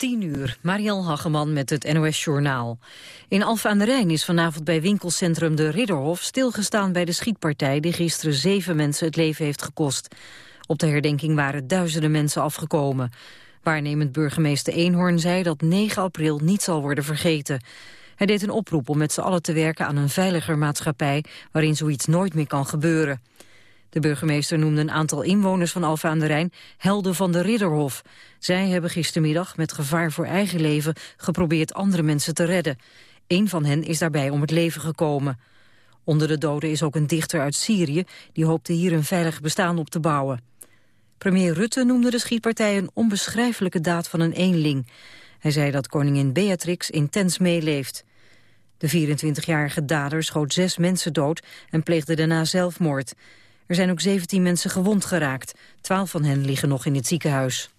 10 uur, Mariel Hageman met het NOS Journaal. In Alphen aan de Rijn is vanavond bij winkelcentrum De Ridderhof stilgestaan bij de schietpartij die gisteren zeven mensen het leven heeft gekost. Op de herdenking waren duizenden mensen afgekomen. Waarnemend burgemeester Eenhoorn zei dat 9 april niet zal worden vergeten. Hij deed een oproep om met z'n allen te werken aan een veiliger maatschappij waarin zoiets nooit meer kan gebeuren. De burgemeester noemde een aantal inwoners van Alphen aan de Rijn helden van de Ridderhof. Zij hebben gistermiddag met gevaar voor eigen leven geprobeerd andere mensen te redden. Eén van hen is daarbij om het leven gekomen. Onder de doden is ook een dichter uit Syrië die hoopte hier een veilig bestaan op te bouwen. Premier Rutte noemde de schietpartij een onbeschrijfelijke daad van een eenling. Hij zei dat koningin Beatrix intens meeleeft. De 24-jarige dader schoot zes mensen dood en pleegde daarna zelfmoord. Er zijn ook 17 mensen gewond geraakt. Twaalf van hen liggen nog in het ziekenhuis.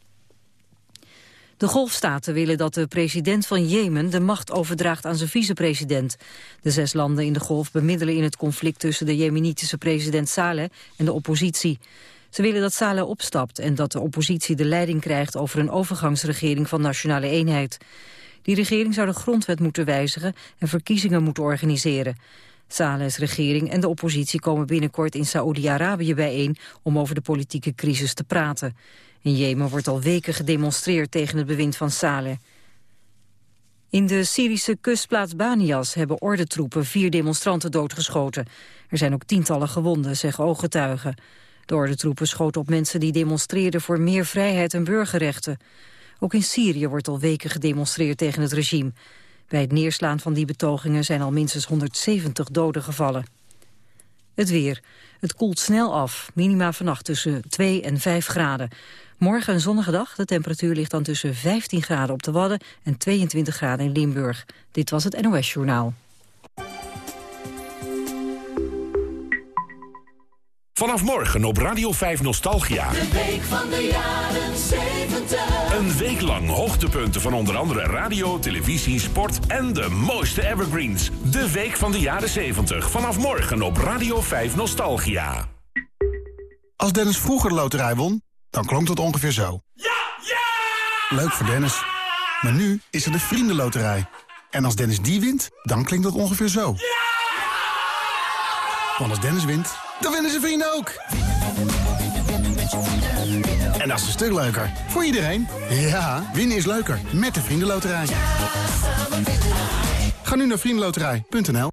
De golfstaten willen dat de president van Jemen de macht overdraagt aan zijn vicepresident. De zes landen in de golf bemiddelen in het conflict tussen de jemenitische president Saleh en de oppositie. Ze willen dat Saleh opstapt en dat de oppositie de leiding krijgt over een overgangsregering van nationale eenheid. Die regering zou de grondwet moeten wijzigen en verkiezingen moeten organiseren. Saleh's regering en de oppositie komen binnenkort in Saoedi-Arabië bijeen om over de politieke crisis te praten. In Jemen wordt al weken gedemonstreerd tegen het bewind van Saleh. In de Syrische kustplaats Banias hebben ordentroepen vier demonstranten doodgeschoten. Er zijn ook tientallen gewonden, zeggen ooggetuigen. De ordentroepen schoten op mensen die demonstreerden voor meer vrijheid en burgerrechten. Ook in Syrië wordt al weken gedemonstreerd tegen het regime. Bij het neerslaan van die betogingen zijn al minstens 170 doden gevallen. Het weer. Het koelt snel af. Minima vannacht tussen 2 en 5 graden. Morgen een zonnige dag. De temperatuur ligt dan tussen 15 graden op de Wadden en 22 graden in Limburg. Dit was het NOS Journaal. Vanaf morgen op Radio 5 Nostalgia. De week van de jaren 70. Een week lang hoogtepunten van onder andere radio, televisie, sport en de mooiste evergreens. De week van de jaren 70. Vanaf morgen op Radio 5 Nostalgia. Als Dennis vroeger de loterij won, dan klonk het ongeveer zo. Ja! Ja! Leuk voor Dennis. Maar nu is er de Vriendenloterij. En als Dennis die wint, dan klinkt dat ongeveer zo. Ja! Want als Dennis wint, dan winnen zijn vrienden ook. En dat is een stuk leuker. Voor iedereen. Ja, winnen is leuker. Met de Vriendenloterij. Ga nu naar vriendenloterij.nl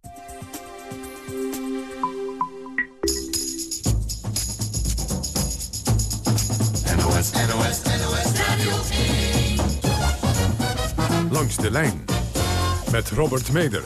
NOS, NOS, NOS Radio 1. Langs de lijn met Robert Meder.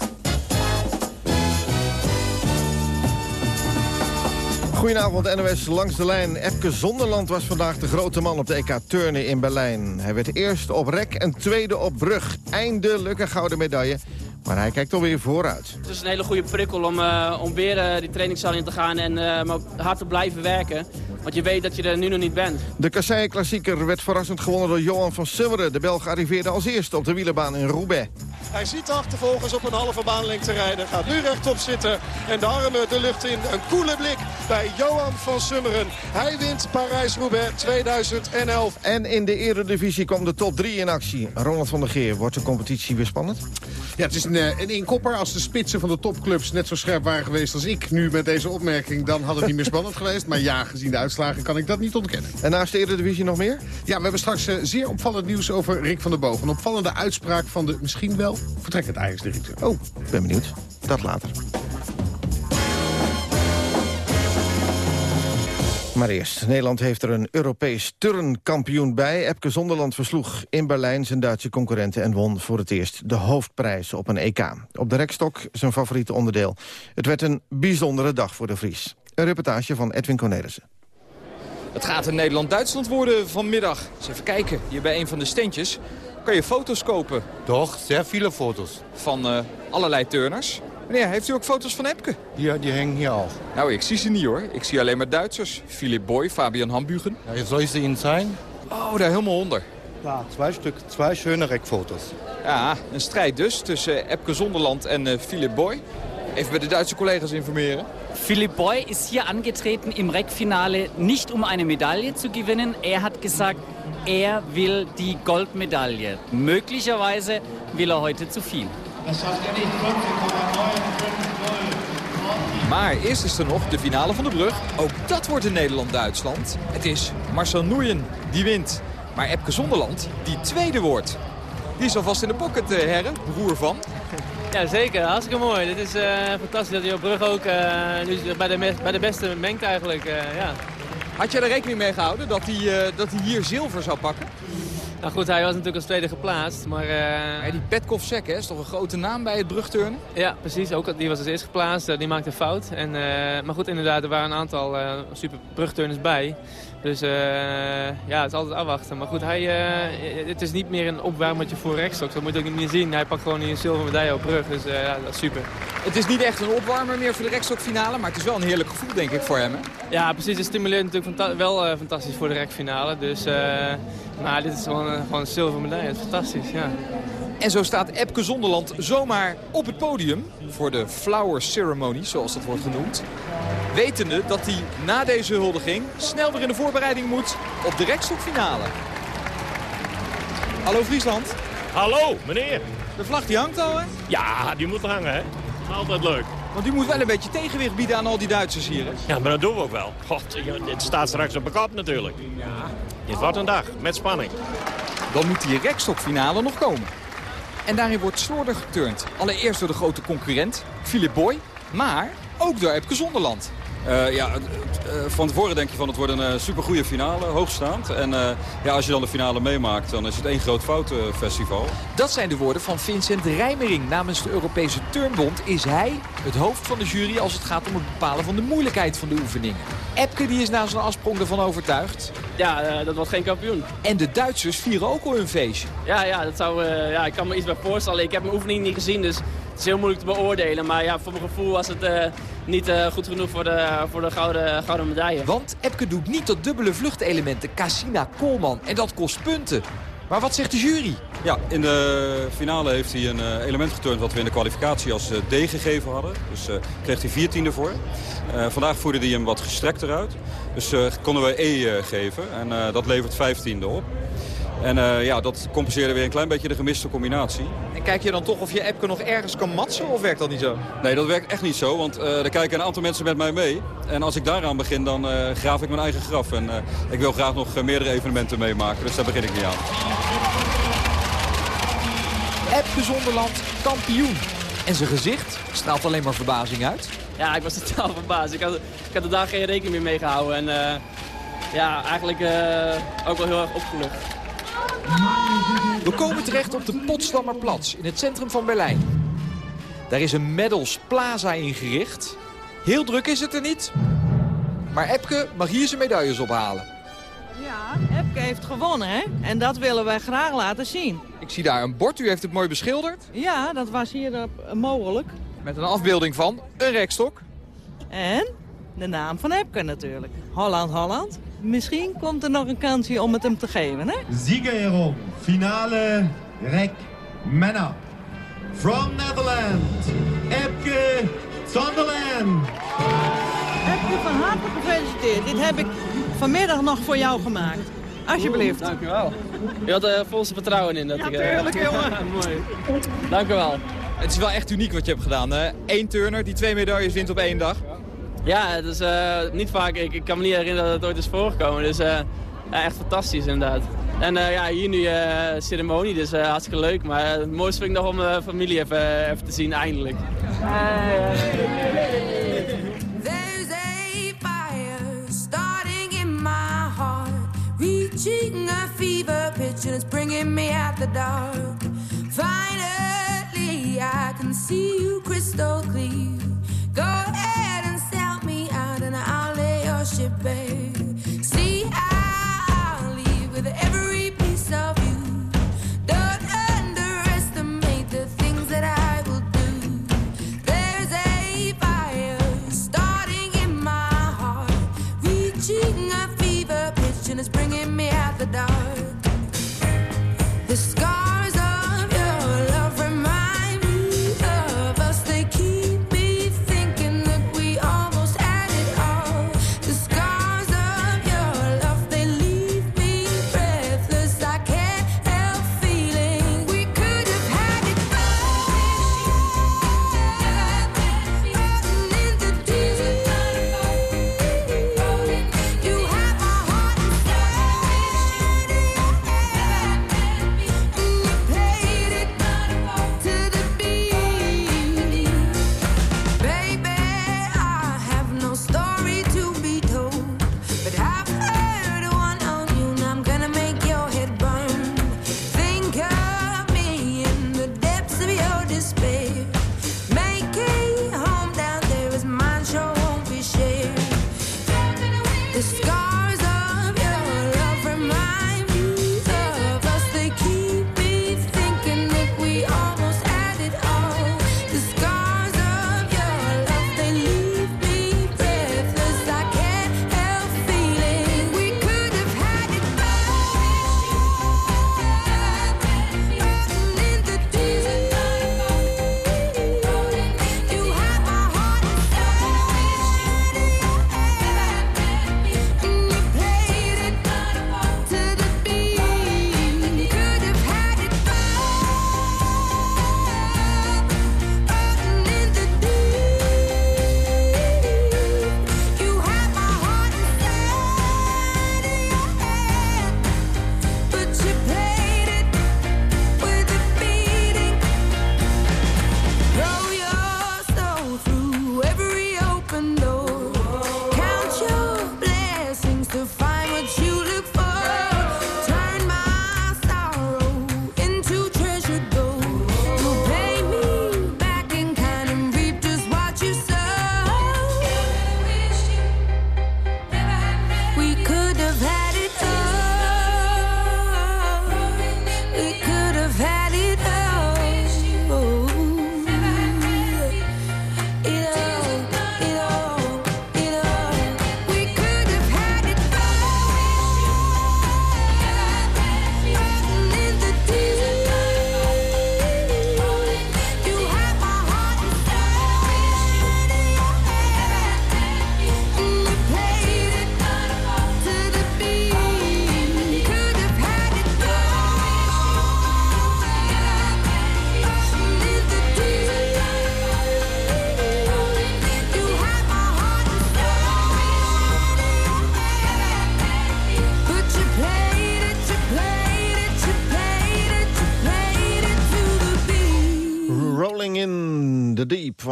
Goedenavond NOS langs de lijn. Epke Zonderland was vandaag de grote man op de EK Turnen in Berlijn. Hij werd eerst op rek en tweede op brug. Eindelijk een gouden medaille. Maar hij kijkt alweer vooruit. Het is een hele goede prikkel om, uh, om weer uh, die trainingszaal in te gaan en uh, maar hard te blijven werken. Want je weet dat je er nu nog niet bent. De Kasseien-klassieker werd verrassend gewonnen door Johan van Summeren. De Belg arriveerde als eerste op de wielenbaan in Roubaix. Hij ziet de achtervolgers op een halve baanlengte rijden. Gaat nu rechtop zitten en de armen de lucht in. Een koele blik bij Johan van Summeren. Hij wint Parijs-Roubaix 2011. En in de eredivisie kwam de top 3 in actie. Ronald van der Geer, wordt de competitie weer spannend? Ja, het is een, een inkopper. Als de spitsen van de topclubs net zo scherp waren geweest als ik nu met deze opmerking... dan had het niet meer spannend geweest. Maar ja, gezien de uitslagen kan ik dat niet ontkennen. En naast de eredivisie nog meer? Ja, we hebben straks uh, zeer opvallend nieuws over Rick van der Boog. Een opvallende uitspraak van de misschien wel vertrekkend Ajax-directeur. Oh, ben benieuwd. Dat later. Maar eerst, Nederland heeft er een Europees turnkampioen bij. Epke Zonderland versloeg in Berlijn zijn Duitse concurrenten... en won voor het eerst de hoofdprijs op een EK. Op de rekstok zijn favoriete onderdeel. Het werd een bijzondere dag voor de Vries. Een reportage van Edwin Cornelissen. Het gaat in Nederland-Duitsland worden vanmiddag. Eens even kijken, hier bij een van de steentjes kan je foto's kopen. Toch, zeer viele foto's. Van uh, allerlei turners. Meneer, heeft u ook foto's van Epke? Ja, die hangen hier ook. Nou, ik zie ze niet hoor. Ik zie alleen maar Duitsers. Philip Boy, Fabian Hambugen. Ja, zou ze Ihnen zijn? Oh, daar helemaal onder. Ja, twee stuk, twee schöne rekfoto's. Ja, een strijd dus tussen Epke Zonderland en uh, Philip Boy. Even bij de Duitse collega's informeren. Philipp Boy ist hier angetreten im Reckfinale nicht um eine Medaille zu gewinnen. Er hat gesagt, er will die Goldmedaille. Möglicherweise will er heute zu viel. Das schafft er nicht. 15,95 Maar eerst is er nog de finale van de brug. Ook dat wordt in Nederland-Duitsland. Het is Marcel Noeyen die wint. Maar Epke Zonderland die tweede wordt. Die is alvast in de pocket, eh, heren. Broer van. Ja, zeker. Hartstikke mooi. Dit is eh, fantastisch dat hij op brug ook eh, nu bij de, bij de beste mengt eigenlijk. eh, ja. Had jij er rekening mee gehouden dat hij, eh, dat hij hier zilver zou pakken? Nou goed, hij was natuurlijk als tweede geplaatst, maar... Ja, die Petkoff-Sek is toch een grote naam bij het brugturnen? Ja, precies. Ook, die was als eerst geplaatst. eh, die maakte een fout. En, eh, maar goed, inderdaad, er waren een aantal eh, super brugturners bij. Dus eh, ja, het is altijd afwachten. Maar goed, hij, eh, het is niet meer een opwarmertje voor rechtstoks. Dat moet je ook niet meer zien. Hij pakt gewoon een zilveren medaille op brug. Dus eh, ja, dat is super. Het is niet echt een opwarmer meer voor de rekstokfinale, maar het is wel een heerlijk gevoel denk ik voor hem. Hè? Ja, precies. Het stimuleert natuurlijk wel eh, fantastisch voor de rekfinale. Dus eh, nou, dit is gewoon, eh, gewoon een zilveren medaille. Het is fantastisch, ja. En zo staat Epke Zonderland zomaar op het podium voor de flower ceremony, zoals dat wordt genoemd. Wetende dat hij na deze huldiging snel weer in de voorbereiding moet op de rekstokfinale. Hallo Friesland. Hallo, meneer. De vlag die hangt al, hè? Ja, die moet hangen, hè. Altijd leuk. Want u moet wel een beetje tegenwicht bieden aan al die Duitsers hier, hè? Ja, maar dat doen we ook wel. God, dit staat straks op de kop natuurlijk. Ja. Dit wordt een dag, met spanning. Dan moet die rekstokfinale nog komen. En daarin wordt slordig geturnd. Allereerst door de grote concurrent, Philip Boy. Maar ook door Epke Zonderland. Eh, ja, eh, van tevoren denk je van het wordt een uh, supergoeie finale, hoogstaand. En eh, ja, als je dan de finale meemaakt, dan is het één groot foutenfestival. Dat zijn de woorden van Vincent Rijmering. Namens de Europese Turnbond is hij het hoofd van de jury als het gaat om het bepalen van de moeilijkheid van de oefeningen. Epke die is na zijn afsprong ervan overtuigd. Ja, eh, dat wordt geen kampioen. En de Duitsers vieren ook al hun feestje. Ja, ja, dat zou, eh, ja, ik kan me iets bij voorstellen. Ik heb mijn oefening niet gezien, dus is heel moeilijk te beoordelen. Maar ja, voor mijn gevoel was het eh, niet eh, goed genoeg voor de, voor de gouden, gouden medaille. Want Epke doet niet dat dubbele vluchtelementen Cassina, Koolman. En dat kost punten. Maar wat zegt de jury? Ja, in de finale heeft hij een eh, element geturnd wat we in de kwalificatie als D gegeven hadden. Dus eh, kreeg hij vier tiende voor. Eh, vandaag voerde hij hem wat gestrekter uit. Dus eh, konden we E geven en eh, dat levert vijftiende op. En eh, ja, dat compenseerde weer een klein beetje de gemiste combinatie. En kijk je dan toch of je Epke nog ergens kan matsen of werkt dat niet zo? Nee, dat werkt echt niet zo, want eh, er kijken een aantal mensen met mij mee. En als ik daaraan begin, dan eh, graaf ik mijn eigen graf. En eh, ik wil graag nog meerdere evenementen meemaken, dus daar begin ik niet aan. Epke Zonderland kampioen. En zijn gezicht straalt alleen maar verbazing uit. Ja, ik was totaal verbaasd. Ik had, ik had er daar geen rekening meer mee gehouden. En eh, ja, eigenlijk eh, ook wel heel erg opgelucht. We komen terecht op de Potsdammerplatz in het centrum van Berlijn. Daar is een Medals Plaza ingericht. Heel druk is het er niet. Maar Epke mag hier zijn medailles ophalen. Ja, Epke heeft gewonnen, hè? En dat willen wij graag laten zien. Ik zie daar een bord. U heeft het mooi beschilderd. Ja, dat was hier eh, mogelijk. Met een afbeelding van een rekstok. En de naam van Epke natuurlijk. Holland, Holland. Misschien komt er nog een kansje om het hem te geven, hè? Siegerehrung, finale Rek Männer. From Netherlands, Epke Zonderland. Epke, van harte gefeliciteerd. Dit heb ik vanmiddag nog voor jou gemaakt. Alsjeblieft. Dank u wel. Je had er volste vertrouwen in dat Ja, ik... eh, tuurlijk, jongen. Mooi. Dank u wel. Het is wel echt uniek wat je hebt gedaan. Hè? Eén turner die twee medailles wint op één dag. Ja, is eh, niet vaak. Ik, ik kan me niet herinneren dat het ooit is voorgekomen. Dus ja, echt fantastisch inderdaad. En eh, ja, hier nu ceremonie, dus hartstikke leuk. Maar het mooiste vind ik nog om mijn familie even, even te zien, eindelijk. There's a fire starting in my heart, reaching a fever pitch, and it's bringing me out the dark. Finally, I can see you crystal clear. Go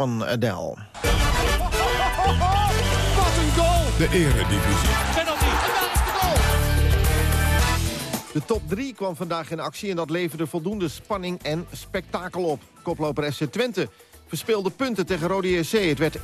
van Adele. Wat een goal! De eredivisie. Penalty. En daar is de goal! De top 3 kwam vandaag in actie en dat leverde voldoende spanning en spektakel op. Koploper SC Twente verspeelde punten tegen Rode JC. Het werd 1-1.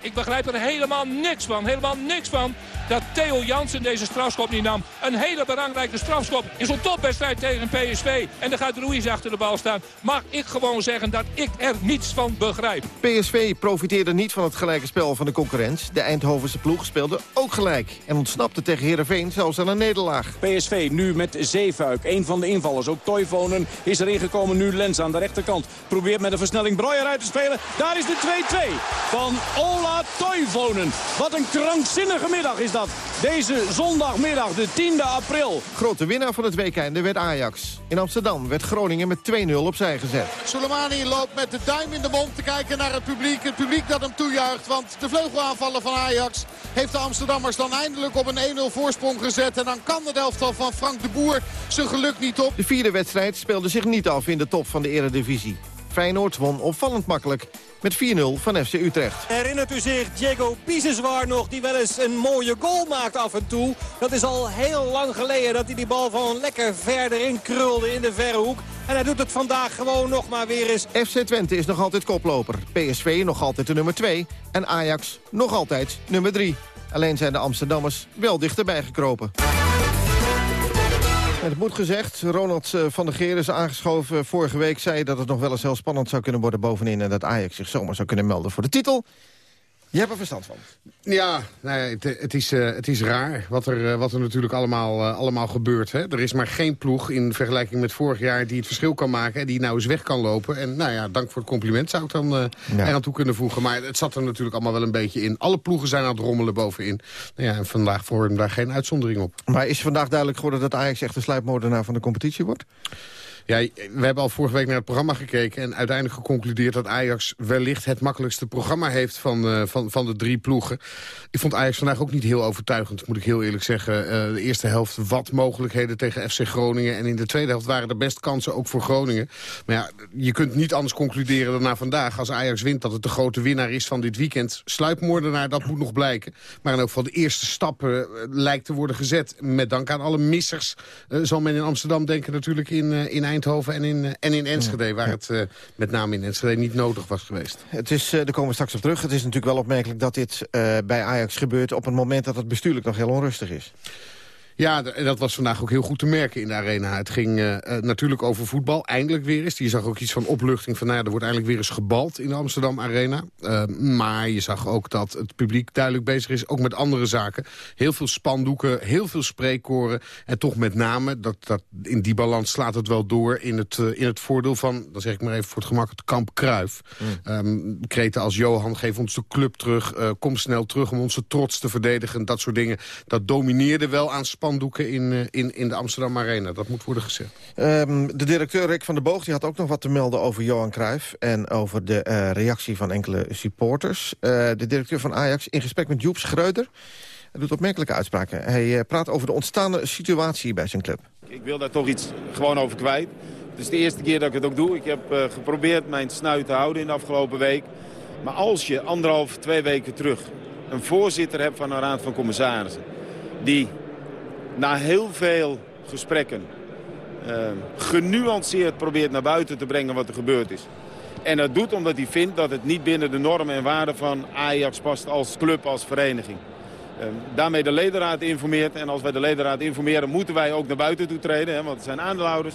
Ik begrijp er helemaal niks van. Helemaal niks van dat Theo Jansen deze strafschop niet nam. Een hele belangrijke strafschop in zo'n topwedstrijd tegen PSV. En dan gaat Ruiz achter de bal staan. Mag ik gewoon zeggen dat ik er niets van begrijp. PSV profiteerde niet van het gelijke spel van de concurrent. De Eindhovense ploeg speelde ook gelijk. En ontsnapte tegen Heerenveen zelfs aan een nederlaag. PSV nu met Zeefuik, een van de invallers. Ook Toivonen is erin gekomen. Nu Lens aan de rechterkant. Probeert met een versnelling Breuer uit te spelen. Daar is de 2-2 van Ola Toivonen. Wat een krankzinnige middag is dat. Deze zondagmiddag, de 10e april. Grote winnaar van het weekend werd Ajax. In Amsterdam werd Groningen met 2-0 opzij gezet. Soleimani loopt met de duim in de mond te kijken naar het publiek. Het publiek dat hem toejuicht. Want de vleugelaanvaller van Ajax heeft de Amsterdammers dan eindelijk op een 1-0 voorsprong gezet. En dan kan het elftal van Frank de Boer zijn geluk niet op. De vierde wedstrijd speelde zich niet af in de top van de eredivisie. Feyenoord won opvallend makkelijk met 4-0 van FC Utrecht. Herinnert u zich Diego Biseswar nog, die wel eens een mooie goal maakt af en toe. Dat is al heel lang geleden dat hij die bal van lekker ver erin krulde in de verre hoek. En hij doet het vandaag gewoon nog maar weer eens. FC Twente is nog altijd koploper. PSV nog altijd de nummer 2. En Ajax nog altijd nummer 3. Alleen zijn de Amsterdammers wel dichterbij gekropen. Het moet gezegd, Ronald eh, van der Geer is aangeschoven. Vorige week zei dat het nog wel eens heel spannend zou kunnen worden bovenin... en dat Ajax zich zomaar zou kunnen melden voor de titel. Je hebt er verstand van. Ja, nee, het, het, is, uh, het is raar wat er, uh, wat er natuurlijk allemaal, uh, allemaal gebeurt. Hè? Er is maar geen ploeg in vergelijking met vorig jaar die het verschil kan maken... en die nou eens weg kan lopen. En nou ja, dank voor het compliment zou ik dan ja. eraan toe kunnen voegen. Maar het zat er natuurlijk allemaal wel een beetje in. Alle ploegen zijn aan het rommelen bovenin. Nou ja, en vandaag vormen daar geen uitzondering op. Maar is vandaag duidelijk geworden dat Ajax echt de sluipmoordenaar van de competitie wordt? Ja, we hebben al vorige week naar het programma gekeken... en uiteindelijk geconcludeerd dat Ajax wellicht het makkelijkste programma heeft van, uh, van, van de drie ploegen. Ik vond Ajax vandaag ook niet heel overtuigend, moet ik heel eerlijk zeggen. Uh, de eerste helft wat mogelijkheden tegen FC Groningen... en in de tweede helft waren er best kansen ook voor Groningen. Maar ja, je kunt niet anders concluderen dan na vandaag... als Ajax wint dat het de grote winnaar is van dit weekend. Sluipmoordenaar, dat moet nog blijken. Maar in ook geval de eerste stappen uh, lijkt te worden gezet. Met dank aan alle missers zal men in Amsterdam denken natuurlijk in, in Eindhoven en in, en in Enschede... waar het uh, met name in Enschede niet nodig was geweest. Het is, uh, daar komen we straks op terug. Het is natuurlijk wel opmerkelijk dat dit bij Ajax gebeurt... op een moment dat het bestuurlijk nog heel onrustig is. Ja, dat was vandaag ook heel goed te merken in de arena. Het ging uh, natuurlijk over voetbal, eindelijk weer eens. Je zag ook iets van opluchting van, nou ja, er wordt eindelijk weer eens gebald in de Amsterdam Arena. Uh, maar je zag ook dat het publiek duidelijk bezig is, ook met andere zaken. Heel veel spandoeken, heel veel spreekkoren. En toch met name, dat, dat, in die balans slaat het wel door in het, uh, in het voordeel van, dan zeg ik maar even voor het gemak, het kamp Kruif. Mm. Um, kreten als Johan, geef ons de club terug, kom snel terug om onze trots te verdedigen. Dat soort dingen, dat domineerde wel aan spandoeken in, in, in de Amsterdam Arena. Dat moet worden gezegd. Um, de directeur Rick van der Boog die had ook nog wat te melden over Johan Cruijff... en over de uh, reactie van enkele supporters. Uh, de directeur van Ajax in gesprek met Joep Schreuder... Hij doet opmerkelijke uitspraken. Hij uh, praat over de ontstaande situatie bij zijn club. Ik wil daar toch iets gewoon over kwijt. Het is de eerste keer dat ik het ook doe. Ik heb geprobeerd mijn snuit te houden in de afgelopen week. Maar als je anderhalf, twee weken terug... een voorzitter hebt van een raad van commissarissen... die na heel veel gesprekken uh, genuanceerd probeert naar buiten te brengen wat er gebeurd is. En dat doet omdat hij vindt dat het niet binnen de normen en waarden van Ajax past als club, als vereniging. Uh, daarmee de ledenraad informeert. En als wij de ledenraad informeren moeten wij ook naar buiten toe treden. Hè, want het zijn aandeelhouders.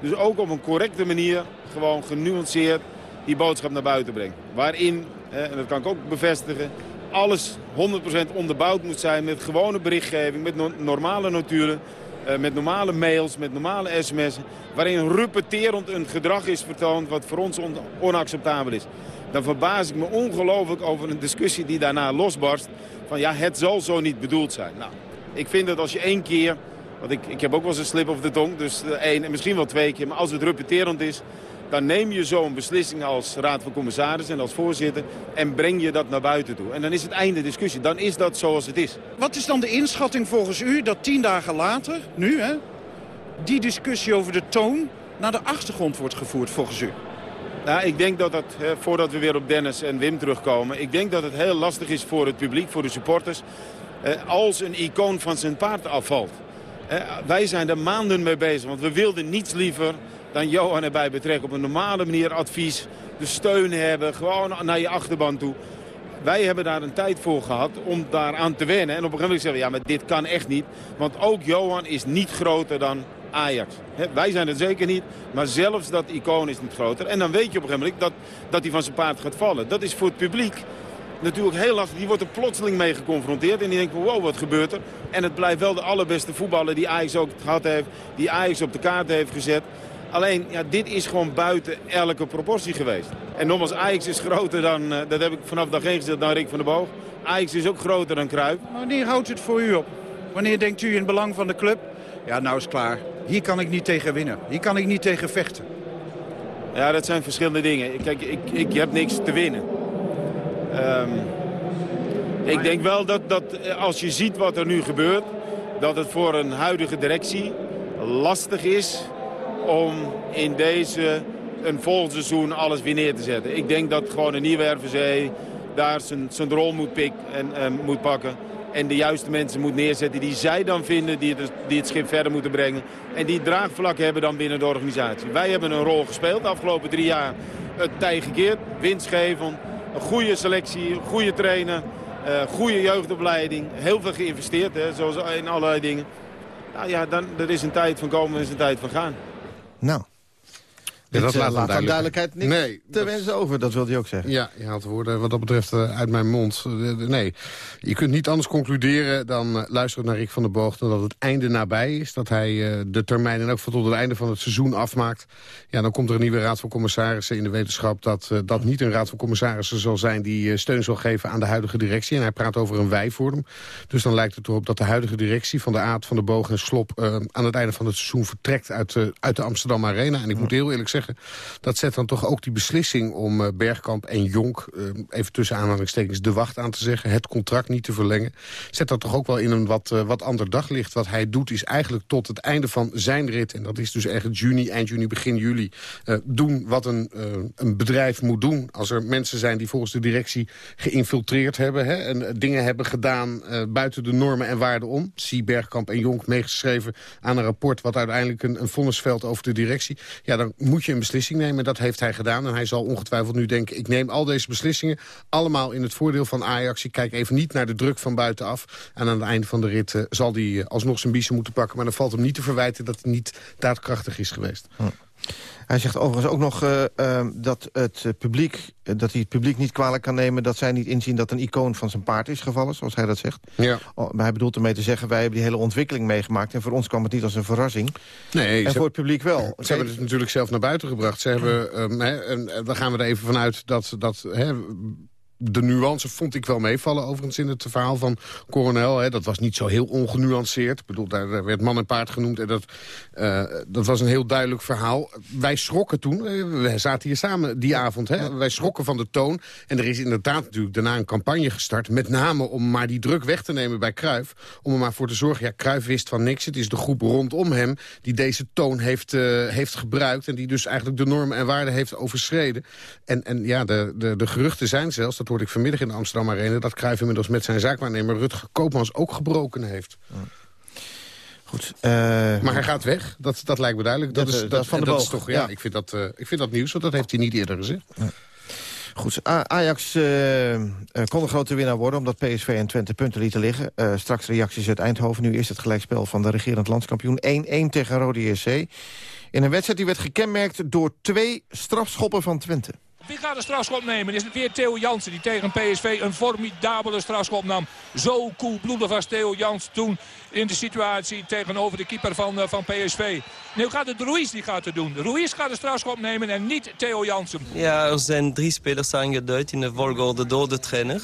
Dus ook op een correcte manier gewoon genuanceerd die boodschap naar buiten brengen. Waarin, hè, en dat kan ik ook bevestigen, alles 100% onderbouwd moet zijn met gewone berichtgeving, met no normale notulen, uh, met normale mails, met normale sms'en, waarin repeterend een gedrag is vertoond wat voor ons on onacceptabel is. Dan verbaas ik me ongelooflijk over een discussie die daarna losbarst van ja, het zal zo niet bedoeld zijn. Nou, ik vind dat als je één keer, want ik, ik heb ook wel eens een slip of de tong, dus één en misschien wel twee keer, maar als het repeterend is, dan neem je zo'n beslissing als raad van commissarissen en als voorzitter... en breng je dat naar buiten toe. En dan is het einde discussie. Dan is dat zoals het is. Wat is dan de inschatting volgens u dat tien dagen later, nu hè... die discussie over de toon naar de achtergrond wordt gevoerd volgens u? Nou, ik denk dat het, eh, voordat we weer op Dennis en Wim terugkomen... ik denk dat het heel lastig is voor het publiek, voor de supporters... eh, als een icoon van zijn paard afvalt. Eh, wij zijn er maanden mee bezig, want we wilden niets liever dan Johan erbij betrekken. Op een normale manier advies, de steun hebben, gewoon naar je achterban toe. Wij hebben daar een tijd voor gehad om daar aan te wennen. En op een gegeven moment zeggen we, ja, maar dit kan echt niet. Want ook Johan is niet groter dan Ajax. Wij zijn het zeker niet, maar zelfs dat icoon is niet groter. En dan weet je op een gegeven moment dat, dat hij van zijn paard gaat vallen. Dat is voor het publiek natuurlijk heel lastig. Die wordt er plotseling mee geconfronteerd. En die denkt, wow, wat gebeurt er? En het blijft wel de allerbeste voetballer die Ajax ook gehad heeft. Die Ajax op de kaart heeft gezet. Alleen, ja, dit is gewoon buiten elke proportie geweest. En nogmaals, Ajax is groter dan, uh, dat heb ik vanaf dag 1 gezegd, dan Rick van der Boog. Ajax is ook groter dan Cruijff. Wanneer houdt het voor u op? Wanneer denkt u in het belang van de club? Ja, nou is klaar. Hier kan ik niet tegen winnen. Hier kan ik niet tegen vechten. Ja, dat zijn verschillende dingen. Kijk, ik, ik heb niks te winnen. Um, ik denk wel dat, dat als je ziet wat er nu gebeurt... dat het voor een huidige directie lastig is om in deze een volgend seizoen alles weer neer te zetten. Ik denk dat gewoon een nieuwe RVC daar zijn, zijn rol moet, pik en, moet pakken. En de juiste mensen moet neerzetten die zij dan vinden die het, het schip verder moeten brengen. En die draagvlak hebben dan binnen de organisatie. Wij hebben een rol gespeeld de afgelopen drie jaar. Het tij gekeerd, winstgevend, een goede selectie, een goede trainer, uh, goede jeugdopleiding. Heel veel geïnvesteerd, hè, zoals in allerlei dingen. Nou ja, dan, er is een tijd van komen en is een tijd van gaan. Nou, Ja, dat eh, laat laat aan duidelijk. duidelijkheid niks Nee, te wensen over, dat wilde je ook zeggen. Ja, je haalt de woorden wat dat betreft eh, uit mijn mond. Eh, de- nee, je kunt niet anders concluderen dan luisteren naar Rick van der Boog... dan dat het einde nabij is. Dat hij de termijn en ook tot het einde van het seizoen afmaakt. Ja, dan komt er een nieuwe raad van commissarissen in de wetenschap... dat dat niet een raad van commissarissen zal zijn... die steun zal geven aan de huidige directie. En hij praat over een wij-vorm. Dus dan lijkt het erop dat de huidige directie van de Aad, van de Boog en Slop... aan het einde van het seizoen vertrekt uit, eh, uit de Amsterdam Arena. En ik moet heel eerlijk zeggen, dat zet dan toch ook die beslissing om eh, Bergkamp en Jonk... eh, even tussen aanhalingstekens de wacht aan te zeggen... het contract niet te verlengen... zet dat toch ook wel in een wat, eh, wat ander daglicht. Wat hij doet is eigenlijk tot het einde van zijn rit... en dat is dus ergens juni, eind juni, begin juli... doen wat een, een bedrijf moet doen. Als er mensen zijn die volgens de directie geïnfiltreerd hebben... Hè, en dingen hebben gedaan buiten de normen en waarden om... zie Bergkamp en Jonk meegeschreven aan een rapport... wat uiteindelijk een, een vonnisveld over de directie... ja, dan moet je een beslissing nemen. Dat heeft hij gedaan. En hij zal ongetwijfeld nu denken... ik neem al deze beslissingen allemaal in het voordeel van Ajax. Ik kijk even niet naar de druk van buitenaf. En aan het einde van de rit eh, zal hij eh, alsnog zijn biezen moeten pakken. Maar dan valt hem niet te verwijten dat hij niet daadkrachtig is geweest. Hij zegt overigens ook nog eh, eh, dat, het publiek, eh, dat hij het publiek niet kwalijk kan nemen... dat zij niet inzien dat een icoon van zijn paard is gevallen, zoals hij dat zegt. Ja. Oh, maar hij bedoelt ermee te zeggen, wij hebben die hele ontwikkeling meegemaakt... en voor ons kwam het niet als een verrassing. Nee, en voor het publiek wel. Ze hebben het natuurlijk zelf naar buiten gebracht. Ze hebben, hè, en dan gaan we er even vanuit dat... dat de nuance vond ik wel meevallen overigens in het verhaal van Coronel. Hè. Dat was niet zo heel ongenuanceerd. Ik bedoel, daar werd man en paard genoemd. En dat, eh, dat was een heel duidelijk verhaal. Wij schrokken toen. eh, we zaten hier samen die avond. Hè. Wij schrokken van de toon. En er is inderdaad natuurlijk daarna een campagne gestart. Met name om maar die druk weg te nemen bij Cruijff. Om er maar voor te zorgen. Ja, Cruijff wist van niks. Het is de groep rondom hem die deze toon heeft, eh, heeft gebruikt. En die dus eigenlijk de normen en waarden heeft overschreden. En, en ja, de, de, de geruchten zijn zelfs, dat hoorde ik vanmiddag in de Amsterdam Arena... dat Cruijff inmiddels met zijn zaakwaarnemer Rutger Koopmans ook gebroken heeft. Goed. maar hij gaat weg, dat, dat lijkt me duidelijk. Dat, Dat, is, eh, dat, dat van de dat is toch, ja, ja. Ik, vind dat, eh, ik vind dat nieuws, want dat heeft hij niet eerder gezegd. Goed, Ajax eh, eh, kon een grote winnaar worden... omdat PSV en Twente punten lieten liggen. Eh, straks reacties uit Eindhoven. Nu is het gelijkspel van de regerend landskampioen. 1-1 tegen Rode JC. In een wedstrijd die werd gekenmerkt door twee strafschoppen van Twente. Wie gaat de strafschop nemen? Is het weer Theo Jansen die tegen PSV een formidabele strafschop nam. Zo koelbloedig was Theo Jansen toen in de situatie tegenover de keeper van, eh, van PSV. Nu gaat het Ruiz die gaat het doen. Ruiz gaat de strafschop nemen en niet Theo Jansen. Ja, er zijn drie spelers aangeduid in de volgorde door de trainer.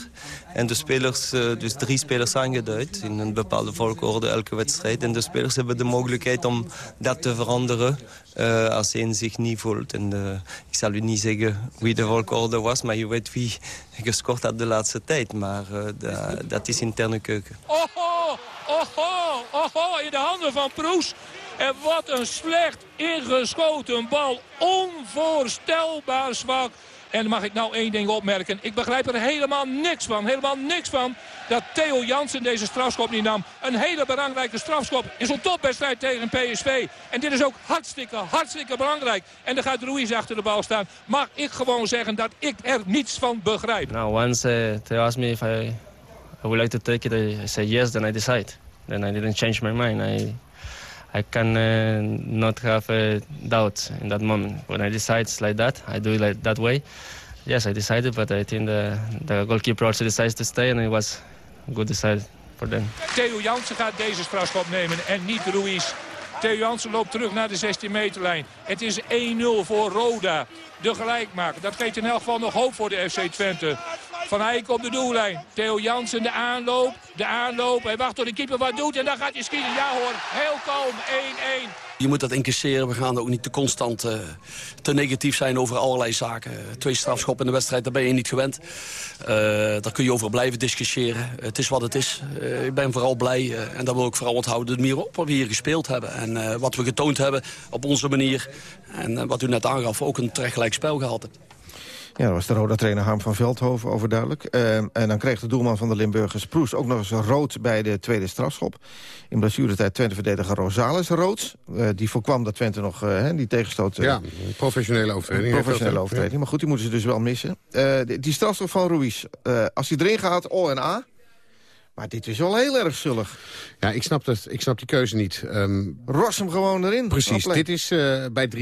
En de spelers, eh, dus drie spelers aangeduid in een bepaalde volgorde elke wedstrijd. En de spelers hebben de mogelijkheid om dat te veranderen eh, als één zich niet voelt. En eh, ik zal u niet zeggen wie de volgorde was, maar je weet wie gescoord had de laatste tijd. Maar eh, da- dat is interne keuken. Oho, oho, oho, in de handen van Proes. En wat een slecht ingeschoten bal. Onvoorstelbaar zwak. En mag ik nou één ding opmerken. Ik begrijp er helemaal niks van. Helemaal niks van dat Theo Jansen deze strafschop niet nam. Een hele belangrijke strafschop in zo'n topwedstrijd tegen PSV. En dit is ook hartstikke, hartstikke belangrijk. En dan gaat Ruiz achter de bal staan. Mag ik gewoon zeggen dat ik er niets van begrijp. Now, once uh, Theo asked me if I, I would like to take it, I said yes, then I decide. Then I didn't change my mind. I, I can uh, not have uh, doubt in that moment. When I decide like that, I do it like that way. Yes, I decided, but I think the, the goalkeeper also decides to stay, and it was good decide for them. Theo Jansen gaat deze strafschop nemen en niet Ruiz. Theo Jansen loopt terug naar de 16 meterlijn. Het is 1-0 voor Roda. De gelijkmaker. Dat geeft in elk geval nog hoop voor de FC Twente. Van Eyck op de doellijn. Theo Jansen de aanloop. De aanloop. Hij wacht tot de keeper wat doet. En dan gaat hij schieten. Ja hoor, heel kalm. 1-1. Je moet dat incasseren. We gaan ook niet te constant uh, te negatief zijn over allerlei zaken. Twee strafschoppen in de wedstrijd, daar ben je niet gewend. Uh, daar kun je over blijven discussiëren. het is wat het is. Uh, ik ben vooral blij, en dat wil ik vooral onthouden... de manier op wat we hier gespeeld hebben. En wat we getoond hebben op onze manier. En wat u net aangaf, ook een terecht gelijk spel gehad. Ja, dat was de Roda-trainer Harm van Veldhoven, overduidelijk. Uh, en dan kreeg de doelman van de Limburgers Proes ook nog eens rood bij de tweede strafschop. In blessuretijd Twente-verdediger Rosales rood. Uh, die voorkwam dat Twente nog uh, die tegenstoot... ja, professionele overtreding. Professionele overtreding, maar goed, die moeten ze dus wel missen. Die, die, strafschop van Ruiz, als hij erin gaat, O en A... Maar dit is wel heel erg zullig. Ja, ik snap, dat, ik snap die keuze niet. Um, Ros hem gewoon erin. Precies, dit is uh, bij 3-0, 4-0.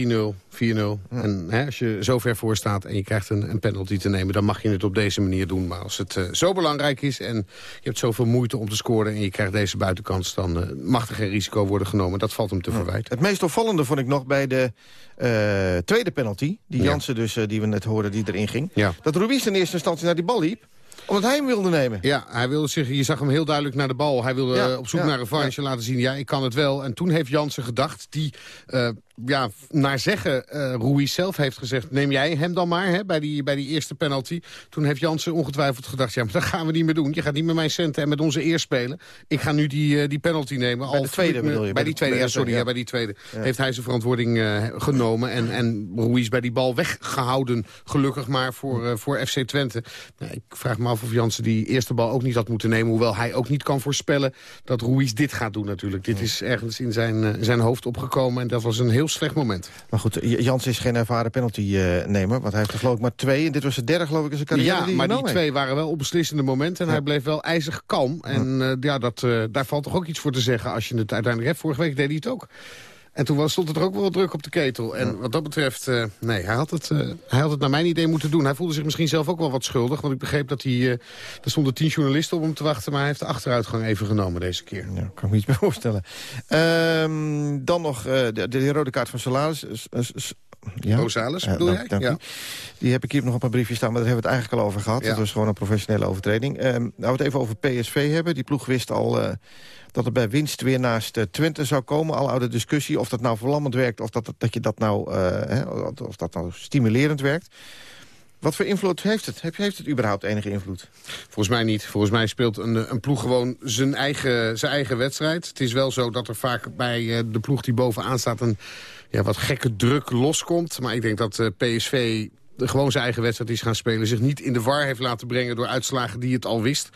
Ja. En hè, als je zo ver voor staat en je krijgt een, een, penalty te nemen... dan mag je het op deze manier doen. Maar als het uh, zo belangrijk is en je hebt zoveel moeite om te scoren... en je krijgt deze buitenkans, dan uh, mag er geen risico worden genomen. Dat valt hem te verwijten. Het meest opvallende vond ik nog bij de tweede penalty. Die Jansen dus, die we net hoorden, die erin ging. Ja. Dat Ruiz in eerste instantie naar die bal liep omdat hij hem wilde nemen. Ja, hij wilde zich, je zag hem heel duidelijk naar de bal. Hij wilde Ja, op zoek ja, naar een revanche laten zien. Ja, ik kan het wel. En toen heeft Jansen gedacht, die eh, ja, naar zeggen eh Ruiz zelf heeft gezegd... neem jij hem dan maar hè, bij, die, bij die eerste penalty. Toen heeft Jansen ongetwijfeld gedacht... ja, maar dat gaan we niet meer doen. Je gaat niet met mijn centen en met onze eer spelen. Ik ga nu die, eh, die penalty nemen. Bij de tweede me- bedoel je? Bij die tweede, ja, sorry. ja. Ja, bij die tweede. Ja. Heeft hij zijn verantwoording eh, genomen. En, en Ruiz bij die bal weggehouden. Gelukkig maar voor, voor FC Twente. Nou, ik vraag me af of Jansen die eerste bal ook niet had moeten nemen. Hoewel hij ook niet kan voorspellen dat Ruiz dit gaat doen natuurlijk. Dit is ergens in zijn, zijn hoofd opgekomen. En dat was een heel slecht moment. Maar goed, Jans is geen ervaren penalty-nemer. want hij heeft er geloof ik maar twee. En dit was de derde geloof ik in zijn carrière Ja, die maar die twee waren wel op beslissende momenten. En hij bleef wel ijzig kalm. En eh, ja, dat, eh, daar valt toch ook iets voor te zeggen als je het uiteindelijk hebt. Vorige week deed hij het ook. En toen was, stond er ook wel druk op de ketel. En wat dat betreft, eh, nee, hij had, het, eh, hij had het naar mijn idee moeten doen. Hij voelde zich misschien zelf ook wel wat schuldig. Want ik begreep dat hij... eh, er stonden tien journalisten op hem te wachten... maar hij heeft de achteruitgang even genomen deze keer. Ja, kan ik me iets meer voorstellen. Ehm, dan nog de, de rode kaart van Salaris. Ja. Rosales, bedoel dank- jij? dank Ja. Die heb ik hier nog op een briefje staan, maar daar hebben we het eigenlijk al over gehad. Ja. Dat was gewoon een professionele overtreding. Ehm nou, we het even over PSV hebben. Die ploeg wist al dat het bij winst weer naast eh, Twente zou komen. Al oude discussie of dat nou verlammend werkt... of dat, dat je dat nou, eh, of dat nou stimulerend werkt. Wat voor invloed heeft het? Heeft het überhaupt enige invloed? Volgens mij niet. Volgens mij speelt een, een ploeg gewoon zijn eigen, zijn eigen wedstrijd. Het is wel zo dat er vaak bij eh, de ploeg die bovenaan staat... een ja, wat gekke druk loskomt. Maar ik denk dat eh, PSV gewoon zijn eigen wedstrijd is gaan spelen. Zich niet in de war heeft laten brengen door uitslagen die het al wist.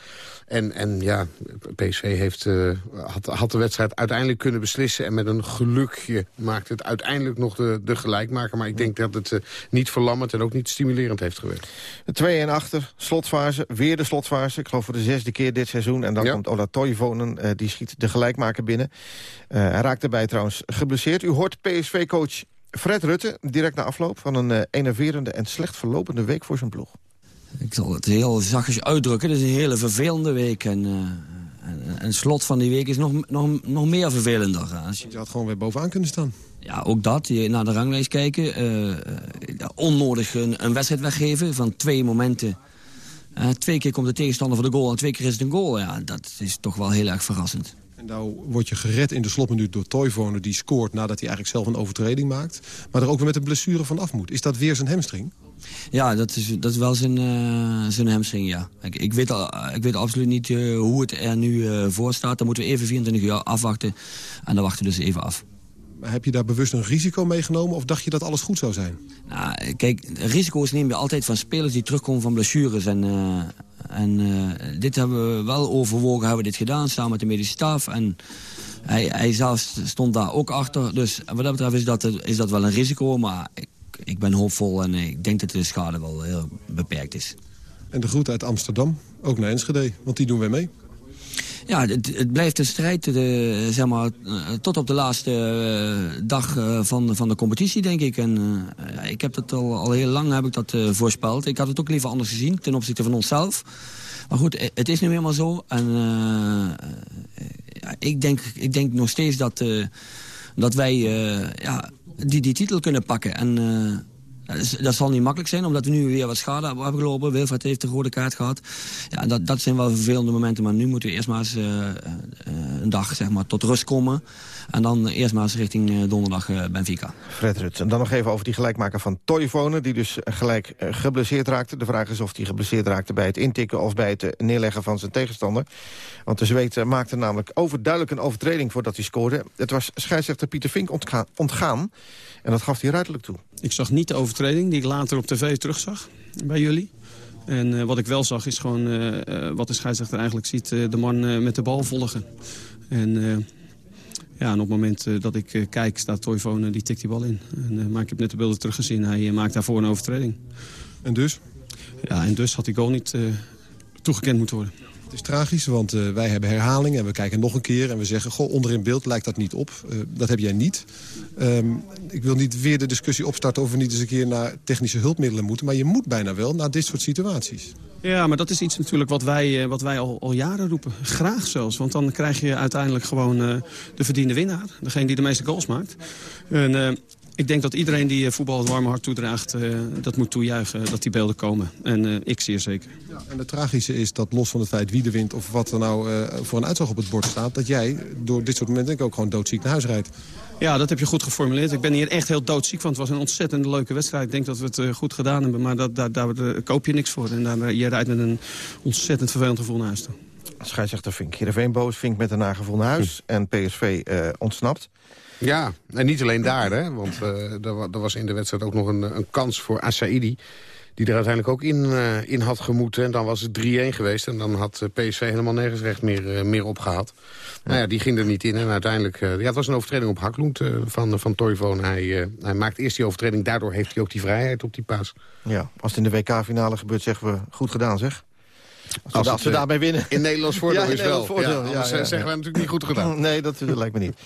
En, en ja, PSV heeft, eh, had, had de wedstrijd uiteindelijk kunnen beslissen. En met een gelukje maakt het uiteindelijk nog de, de gelijkmaker. Maar ik denk dat het eh, niet verlammend en ook niet stimulerend heeft gewerkt. De 2 en achter, slotfase, weer de slotfase. Ik geloof voor de zesde keer dit seizoen. En dan komt Ola Toivonen, eh, die schiet de gelijkmaker binnen. Hij raakt daarbij trouwens geblesseerd. U hoort PSV-coach Fred Rutte direct na afloop... van een eh, enerverende en slecht verlopende week voor zijn ploeg. Ik zal het heel zachtjes uitdrukken. Het is een hele vervelende week. En, eh, en, en het slot van die week is nog, nog, nog meer vervelender. Als je... Je had gewoon weer bovenaan kunnen staan. Ja, ook dat. Je naar de ranglijst kijken. eh, ja, onnodig een, een wedstrijd weggeven van twee momenten. Eh, twee keer komt de tegenstander voor de goal en twee keer is het een goal. Ja, dat is toch wel heel erg verrassend. En nou word je gered in de slotminuut door Toivonen... die scoort nadat hij eigenlijk zelf een overtreding maakt. Maar er ook weer met de blessure van af moet. Is dat weer zijn hamstring? Ja, dat is, dat is wel zijn, eh, zijn hamstring, ja. Ik, ik, weet al, ik weet absoluut niet eh, hoe het er nu eh, voor staat. Dan moeten we even 24 uur afwachten. En dan wachten we dus even af. Heb je daar bewust een risico meegenomen of dacht je dat alles goed zou zijn? Nou, kijk, risico's nemen we altijd van spelers die terugkomen van blessures. En, uh, en uh, dit hebben we wel overwogen, hebben we dit gedaan, samen met de medische staf. En hij, hij zelf stond daar ook achter. Dus wat dat betreft is dat, is dat wel een risico. Maar ik, ik ben hoopvol en ik denk dat de schade wel heel beperkt is. En de groet uit Amsterdam, ook naar Enschede, want die doen wij mee. Ja, het, het blijft een strijd de, zeg maar, tot op de laatste uh, dag van, van de competitie, denk ik. En ik heb dat al, al heel lang heb ik dat voorspeld. Ik had het ook liever anders gezien ten opzichte van onszelf. Maar goed, het is nu helemaal zo. En ik, denk, ik denk nog steeds dat, dat wij ja, die, die titel kunnen pakken. En dat, zal niet makkelijk zijn, omdat we nu weer wat schade hebben gelopen. Wilfred heeft de rode kaart gehad. Ja, dat, dat zijn wel vervelende momenten, maar nu moeten we eerst maar eens uh, een dag zeg maar, tot rust komen. En dan eerst maar eens richting uh, donderdag uh, Benfica. Fred Rutte. En dan nog even over die gelijkmaker van Toivonen... die dus gelijk geblesseerd raakte. De vraag is of hij geblesseerd raakte bij het intikken... of bij het neerleggen van zijn tegenstander. Want de Zweed maakte namelijk overduidelijk een overtreding voordat hij scoorde. Het was scheidsrechter Pieter Vink ontgaan. En dat gaf hij ruidelijk toe. Ik zag niet de overtreding die ik later op tv terugzag bij jullie. En uh, wat ik wel zag is gewoon uh, wat de scheidsrechter eigenlijk ziet... de man met de bal volgen. En, ja, en op het moment dat ik kijk staat Toivonen, die tikt die bal in. En, maar ik heb net de beelden teruggezien. Hij maakt daarvoor een overtreding. En dus? Ja, en dus had die goal niet toegekend moeten worden. Is tragisch, want uh, wij hebben herhaling en we kijken nog een keer... en we zeggen, goh, onder in beeld lijkt dat niet op. Uh, dat heb jij niet. Um, ik wil niet weer de discussie opstarten of we niet eens een keer naar technische hulpmiddelen moeten... maar je moet bijna wel naar dit soort situaties. Ja, maar dat is iets natuurlijk wat wij, uh, wat wij al, al jaren roepen. Graag zelfs, want dan krijg je uiteindelijk gewoon de verdiende winnaar. Degene die de meeste goals maakt. Ik denk dat iedereen die voetbal het warme hart toedraagt... Uh, dat moet toejuichen dat die beelden komen. En uh, ik zeer zeker. Ja, en het tragische is dat los van het feit wie de wint... of wat er nou uh, voor een uitslag op het bord staat... dat jij door dit soort momenten denk ik ook gewoon doodziek naar huis rijdt. Ja, dat heb je goed geformuleerd. Ik ben hier echt heel doodziek, want het was een ontzettend leuke wedstrijd. Ik denk dat we het goed gedaan hebben, maar dat, daar, daar koop je niks voor. En daar, je rijdt met een ontzettend vervelend gevoel naar huis toe. Scheidsrechter Vink. Heerenveen boos, Vink met een nagevonden huis. Hm. En PSV ontsnapt. Ja, en niet alleen daar, hè, want uh, er, er, was in de wedstrijd ook nog een, een kans voor Asaidi die er uiteindelijk ook in, uh, in had gemoeten. En dan was het 3-1 geweest. En dan had PSV helemaal nergens recht meer, uh, meer opgehaald. Ja. Nou ja, die ging er niet in. En uiteindelijk... Ja, het was een overtreding op Hakloent van, van Toivoon. Hij, hij maakt eerst die overtreding. Daardoor heeft hij ook die vrijheid op die paas. Ja, als het in de WK-finale gebeurt, zeggen we goed gedaan, zeg. Als, als, we uh, daarbij winnen. In Nederlands voordeel ja, in is wel. Voordeel, ja, ja, zeggen wij natuurlijk niet goed gedaan. Nee, dat, lijkt me niet.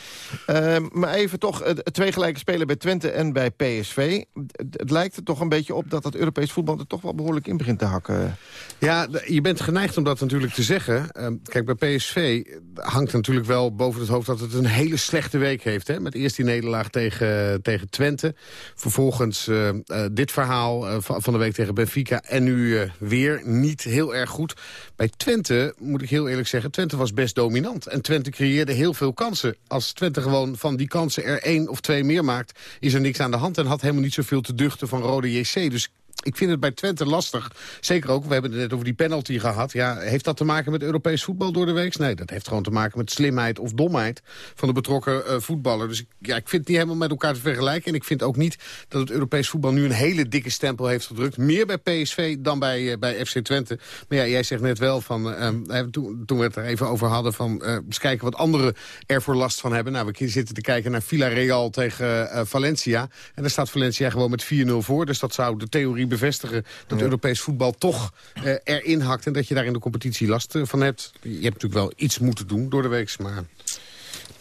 Uh, maar even toch, uh, twee gelijke spelen bij Twente en bij PSV. Het, het lijkt er toch een beetje op dat het Europees voetbal er toch wel behoorlijk in begint te hakken. Ja, je bent geneigd om dat natuurlijk te zeggen. Uh, kijk, bij PSV hangt natuurlijk wel boven het hoofd dat het een hele slechte week heeft. Hè? Met eerst die nederlaag tegen, tegen Twente. Vervolgens uh, dit verhaal van de week tegen Benfica. En nu weer niet heel erg goed. Bij Twente, moet ik heel eerlijk zeggen, Twente was best dominant. En Twente creëerde heel veel kansen. Als Twente gewoon van die kansen er één of twee meer maakt... is er niks aan de hand en had helemaal niet zoveel te duchten van rode JC. Dus ik vind het bij Twente lastig. Zeker ook, we hebben het net over die penalty gehad. Ja, heeft dat te maken met Europees voetbal door de week? Nee, dat heeft gewoon te maken met slimheid of domheid van de betrokken uh, voetballer. Dus ik, ja, ik vind het niet helemaal met elkaar te vergelijken. En ik vind ook niet dat het Europees voetbal nu een hele dikke stempel heeft gedrukt. Meer bij PSV dan bij, uh, bij FC Twente. Maar ja, jij zegt net wel van, uh, toen, toen we het er even over hadden van eens kijken wat anderen ervoor last van hebben. Nou, we zitten te kijken naar Villarreal tegen Valencia. En daar staat Valencia gewoon met 4-0 voor. Dus dat zou de theorie bevestigen dat ja. Europees voetbal toch uh, erin hakt... en dat je daar in de competitie last uh, van hebt. Je hebt natuurlijk wel iets moeten doen door de week, maar...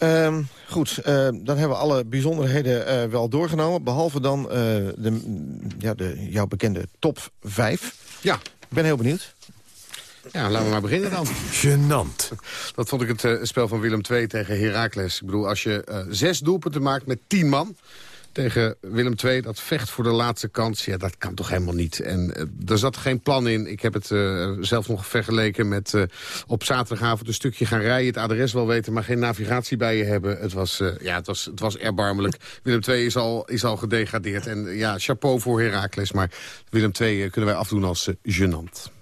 Um, goed, uh, dan hebben we alle bijzonderheden uh, wel doorgenomen. Behalve dan uh, de, ja, de, jouw bekende top 5. Ja. Ik ben heel benieuwd. Ja, laten we maar beginnen dan. Genant. Dat vond ik het uh, spel van Willem II tegen Heracles. Ik bedoel, als je uh, zes doelpunten maakt met tien man tegen Willem II. Dat vecht voor de laatste kans. Ja, dat kan toch helemaal niet. En uh, er zat geen plan in. Ik heb het uh, zelf nog vergeleken met uh, op zaterdagavond een stukje gaan rijden. Het adres wel weten, maar geen navigatie bij je hebben. Het was, ja, het was, het was erbarmelijk. Willem II is al, is al gedegradeerd. En ja, chapeau voor Heracles. Maar Willem II kunnen wij afdoen als gênant.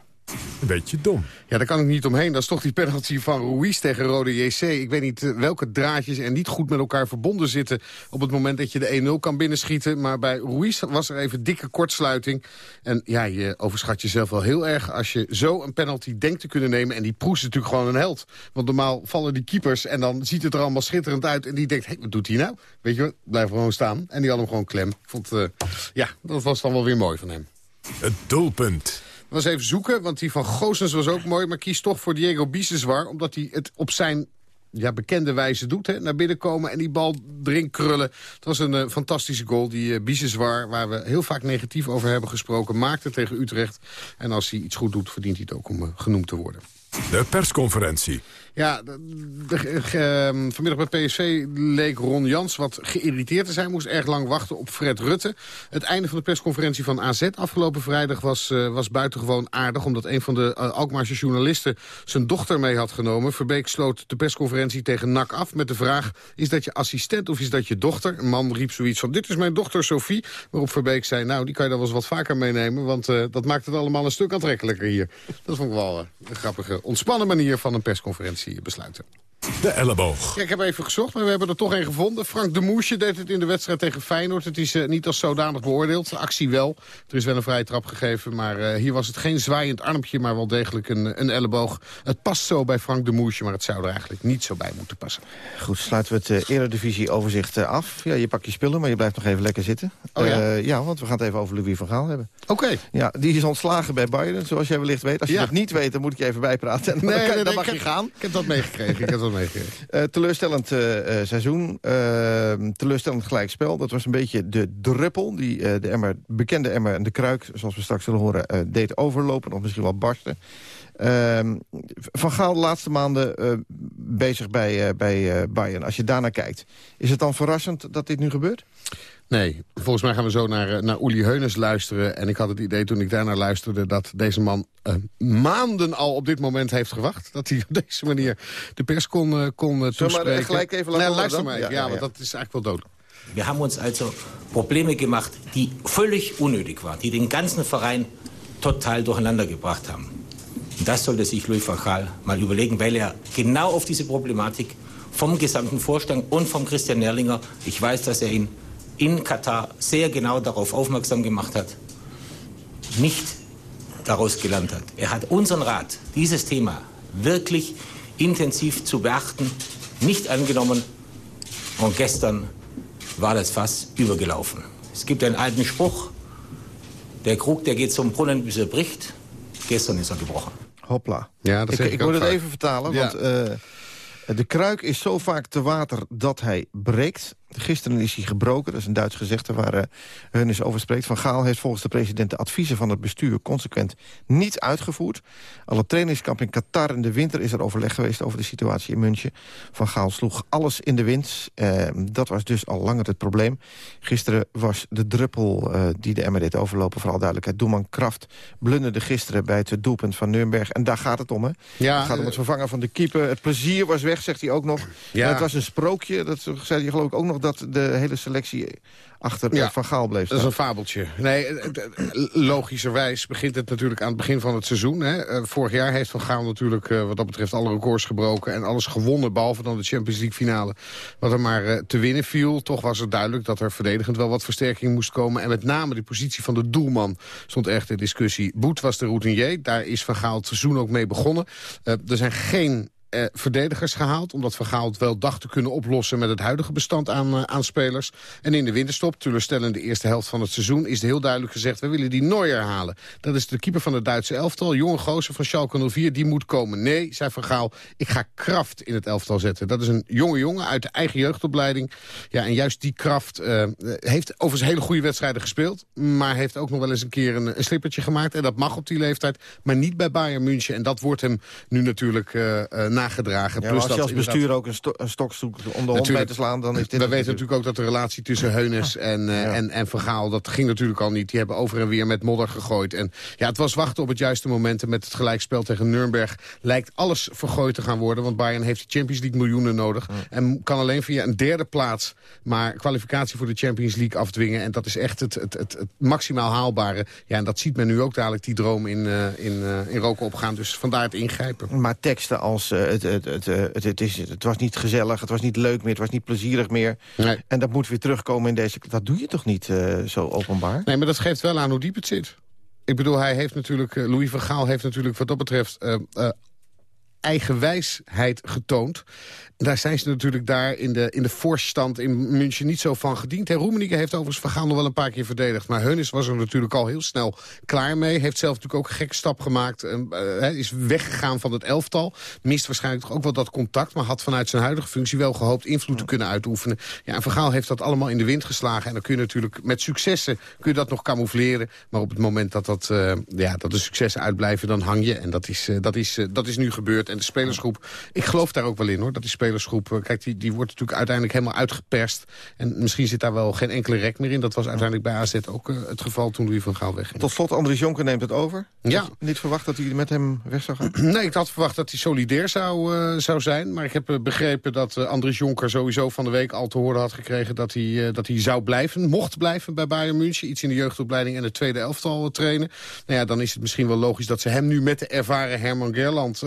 Een beetje dom. Ja, daar kan ik niet omheen. Dat is toch die penalty van Ruiz tegen Rode JC. Ik weet niet eh, welke draadjes er niet goed met elkaar verbonden zitten... op het moment dat je de 1-0 kan binnenschieten. Maar bij Ruiz was er even dikke kortsluiting. En ja, je overschat jezelf wel heel erg... als je zo een penalty denkt te kunnen nemen. En die Proes is natuurlijk gewoon een held. Want normaal vallen die keepers en dan ziet het er allemaal schitterend uit. En die denkt, hé, hey, wat doet hij nou? Weet je wat, blijf gewoon staan. En die had hem gewoon klem. Ik vond, uh, ja, dat was dan wel weer mooi van hem. Het doelpunt was even zoeken, want die van Goossens was ook mooi... maar kies toch voor Diego Biseswar, omdat hij het op zijn ja, bekende wijze doet. Hè, naar binnen komen en die bal erin krullen. Het was een uh, fantastische goal. Die uh, waar we heel vaak negatief over hebben gesproken... maakte tegen Utrecht. En als hij iets goed doet, verdient hij het ook om uh, genoemd te worden. De persconferentie. Ja, uh, vanmiddag bij PSV leek Ron Jans wat geïrriteerd te zijn. Moest erg lang wachten op Fred Rutte. Het einde van de persconferentie van AZ afgelopen vrijdag was, uh, was buitengewoon aardig. Omdat een van de uh, Alkmaarse journalisten zijn dochter mee had genomen. Verbeek sloot de persconferentie tegen NAC af met de vraag... is dat je assistent of is dat je dochter? Een man riep zoiets van, dit is mijn dochter Sophie. Waarop Verbeek zei, nou, die kan je dan wel eens wat vaker meenemen... want uh, dat maakt het allemaal een stuk aantrekkelijker hier. Dat vond ik wel een grappige, ontspannen manier van een persconferentie besluiten. De elleboog. Ja, ik heb even gezocht, maar we hebben er toch een gevonden. Frank de Moesje deed het in de wedstrijd tegen Feyenoord. Het is uh, niet als zodanig beoordeeld. De actie wel. Er is wel een vrije trap gegeven. Maar uh, hier was het geen zwaaiend armpje, maar wel degelijk een, een elleboog. Het past zo bij Frank de Moesje, maar het zou er eigenlijk niet zo bij moeten passen. Goed, sluiten we het uh, Eredivisie-overzicht af. Ja, je pakt je spullen, maar je blijft nog even lekker zitten. Oh, ja? ja, want we gaan het even over Louis van Gaal hebben. Oké. Okay. Ja, die is ontslagen bij Bayern, zoals jij wellicht weet. Als je ja. dat niet weet, dan moet ik je even bijpraten. En dan, nee, kan, nee, dan nee, mag ik je heb, gaan. Ik heb dat meegekregen. ik heb dat Uh, teleurstellend uh, seizoen. Uh, teleurstellend gelijkspel. Dat was een beetje de druppel die de emmer, bekende emmer en de kruik... zoals we straks zullen horen, deed overlopen. Of misschien wel barsten. Ehm, van Gaal de laatste maanden bezig bij, bij Bayern. Als je daarnaar kijkt. Is het dan verrassend dat dit nu gebeurt? Nee, volgens mij gaan we zo naar, naar Uli Heunes luisteren. En ik had het idee toen ik daarnaar luisterde... dat deze man uh, maanden al op dit moment heeft gewacht. Dat hij op deze manier de pers kon, uh, kon uh, toespreken. maar gelijk even nee, luister maar even. Ja, ja, ja, want dat is eigenlijk wel dood. Wir haben uns also Probleme gemacht, die völlig unnötig waren, die den ganzen Verein total durcheinander gebracht haben. Und das sollte sich Louis van Gaal mal überlegen, weil er genau auf diese Problematik vom gesamten Vorstand und vom Christian Nerlinger, ich weiß, dass er ihn in Katar sehr genau darauf aufmerksam gemacht hat, nicht daraus gelernt hat. Er hat unseren Rat, dieses Thema wirklich intensiv zu beachten, nicht angenommen. Und gestern war das Fass übergelaufen. Es gibt einen alten Spruch, der Krug der geht zum Brunnen, bis er bricht. Gestern ist er gebrochen. Hopla. Ja, dat ik, ik, ik moet het even vertalen, ja. want uh, de kruik is zo vaak te water dat hij breekt. Gisteren is hij gebroken, dat is een Duits gezegde waar uh, Heunis over spreekt. Van Gaal heeft volgens de president de adviezen van het bestuur consequent niet uitgevoerd. Al het trainingskamp in Qatar in de winter is er overleg geweest over de situatie in München. Van Gaal sloeg alles in de wind. Uh, dat was dus al langer het probleem. Gisteren was de druppel uh, die de Emmer deed overlopen, vooral duidelijkheid. Doelman Kraft blunderde gisteren bij het doelpunt van Nürnberg. En daar gaat het om, hè? Ja, het gaat om het vervangen van de keeper. Het plezier was weg, zegt hij ook nog. Ja. het was een sprookje, dat zei hij geloof ik ook nog dat de hele selectie achter ja, Van Gaal bleef staan. Dat is een fabeltje. Nee, logischerwijs begint het natuurlijk aan het begin van het seizoen. Hè. Vorig jaar heeft Van Gaal natuurlijk uh, wat dat betreft alle records gebroken... en alles gewonnen, behalve dan de Champions League finale... wat er maar uh, te winnen viel. Toch was het duidelijk dat er verdedigend wel wat versterking moest komen. En met name de positie van de doelman stond echt in discussie. Boet was de routinier, daar is Van Gaal het seizoen ook mee begonnen. Er zijn geen eh, verdedigers gehaald. Omdat Van Gaal het wel dacht te kunnen oplossen met het huidige bestand aan, uh, aan spelers. En in de winterstop, teleurstellend de eerste helft van het seizoen... is heel duidelijk gezegd, we willen die Neuer halen. Dat is de keeper van het Duitse elftal. Jonge gozer van Schalke 04, die moet komen. Nee, zei Van Gaal, ik ga kracht in het elftal zetten. Dat is een jonge jongen uit de eigen jeugdopleiding. Ja, en juist die kracht uh, heeft overigens hele goede wedstrijden gespeeld. Maar heeft ook nog wel eens een keer een, een slippertje gemaakt. En dat mag op die leeftijd, maar niet bij Bayern München. En dat wordt hem nu natuurlijk uh, na nagedragen. Ja, Plus als je dat als bestuur inderdaad- ook een, sto- een stok zoekt om de hond mee te slaan... dan is dit We weten natuurlijk ook dat de relatie tussen Heunes en, eh, en, en Vergaal... dat ging natuurlijk al niet. Die hebben over en weer met modder gegooid. En ja, het was wachten op het juiste moment. En met het gelijkspel tegen Nuremberg lijkt alles vergooid te gaan worden. Want Bayern heeft de Champions League miljoenen nodig. En kan alleen via een derde plaats... maar kwalificatie voor de Champions League afdwingen. En dat is echt het, het, het, het maximaal haalbare. Ja, en dat ziet men nu ook dadelijk, die droom in, eh, in, eh, in roken opgaan. Dus vandaar het ingrijpen. Maar teksten als het, het, het, eh, het, het, is, het was niet gezellig, het was niet leuk meer... het was niet plezierig meer. En dat moet weer terugkomen in deze... Dat doe je toch niet eh, zo openbaar? Nee, maar dat geeft wel aan hoe diep het zit. Ik bedoel, hij heeft natuurlijk, eh, Louis van Gaal heeft natuurlijk wat dat betreft... eigenwijsheid getoond. Daar zijn ze natuurlijk daar in de, in de voorstand in München niet zo van gediend. Hè, Roemenigge heeft overigens Van Gaal nog wel een paar keer verdedigd. Maar Heunis was er natuurlijk al heel snel klaar mee. Heeft zelf natuurlijk ook een gekke stap gemaakt. En, eh, is weggegaan van het elftal. Mist waarschijnlijk toch ook wel dat contact. Maar had vanuit zijn huidige functie wel gehoopt invloed te kunnen uitoefenen. Ja, en Van Gaal heeft dat allemaal in de wind geslagen. En dan kun je natuurlijk met successen kun je dat nog camoufleren. Maar op het moment dat, dat, eh, ja, dat de successen uitblijven, dan hang je. En dat is, eh, dat, is, dat is nu gebeurd. En de spelersgroep, ik geloof daar ook wel in hoor. Dat die spelersgroep, eh, kijk, die, die wordt natuurlijk uiteindelijk helemaal uitgeperst. En misschien zit daar wel geen enkele rek meer in. Dat was uiteindelijk bij AZ ook eh, het geval toen Louis van Gaal wegging. Tot slot, Andries Jonker neemt het over. Ja. Had Niet verwacht dat hij met hem weg zou gaan? Nee, ik had verwacht dat hij solidair zou, eh, zou zijn. Maar ik heb begrepen dat Andries Jonker sowieso van de week al te horen had gekregen... dat hij, dat hij zou blijven, mocht blijven bij Bayern München. Iets in de jeugdopleiding en het tweede elftal trainen. Nou ja, dan is het misschien wel logisch dat ze hem nu met de ervaren Herman Gerland...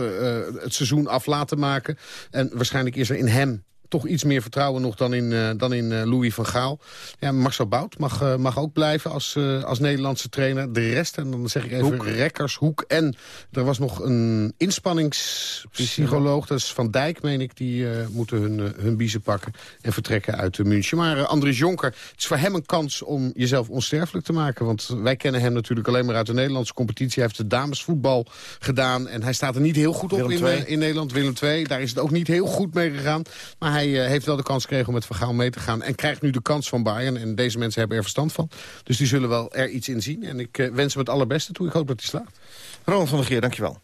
het seizoen af laten maken. En waarschijnlijk is er in hem toch iets meer vertrouwen nog dan in, uh, dan in uh, Louis van Gaal. Ja, Marcel Bout mag, uh, mag ook blijven als, als Nederlandse trainer. De rest, en dan zeg ik even Hoek. Rekkers, Hoek. En er was nog een inspanningspsycholoog, dat is Van Dijk, meen ik. Die moeten hun, hun biezen pakken en vertrekken uit München. Maar Andries Jonker, het is voor hem een kans om jezelf onsterfelijk te maken. Want wij kennen hem natuurlijk alleen maar uit de Nederlandse competitie. Hij heeft de damesvoetbal gedaan. En hij staat er niet heel goed op in, in Nederland. Willem II, daar is het ook niet heel goed mee gegaan. Maar hij hij uh, heeft wel de kans gekregen om met Vergaal mee te gaan. En krijgt nu de kans van Bayern. En deze mensen hebben er verstand van. Dus die zullen wel er iets in zien. En ik uh, wens hem het allerbeste toe. Ik hoop dat hij slaagt. Ronald van der Geer, dankjewel.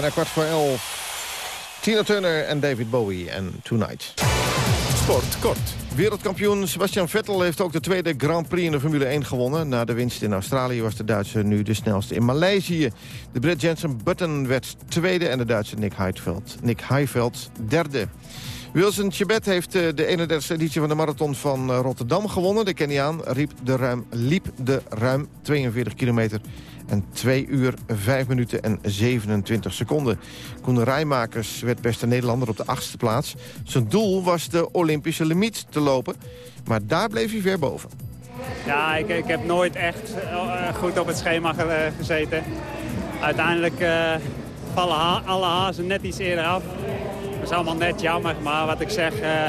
Bijna kwart voor elf. Tina Turner en David Bowie en Tonight. Sport kort. Wereldkampioen Sebastian Vettel heeft ook de tweede Grand Prix in de Formule 1 gewonnen. Na de winst in Australië was de Duitser nu de snelste in Maleisië. De Brit Jensen Button werd tweede en de Duitse Nick Heidfeld, Nick Heidfeld derde. Wilson Chibet heeft eh, de 31e editie van de marathon van eh, Rotterdam gewonnen. De Keniaan liep de ruim, liep de ruim 42 kilometer en 2 uur 5 minuten en 27 seconden. Koen Rijmakers werd beste Nederlander op de achtste plaats. Zijn doel was de Olympische limiet te lopen, maar daar bleef hij ver boven. Ja, ik, ik heb nooit echt eh, goed op het schema ge- gezeten. Uiteindelijk eh, vallen alle hazen net iets eerder af. Dat is allemaal net jammer, maar wat ik zeg, eh,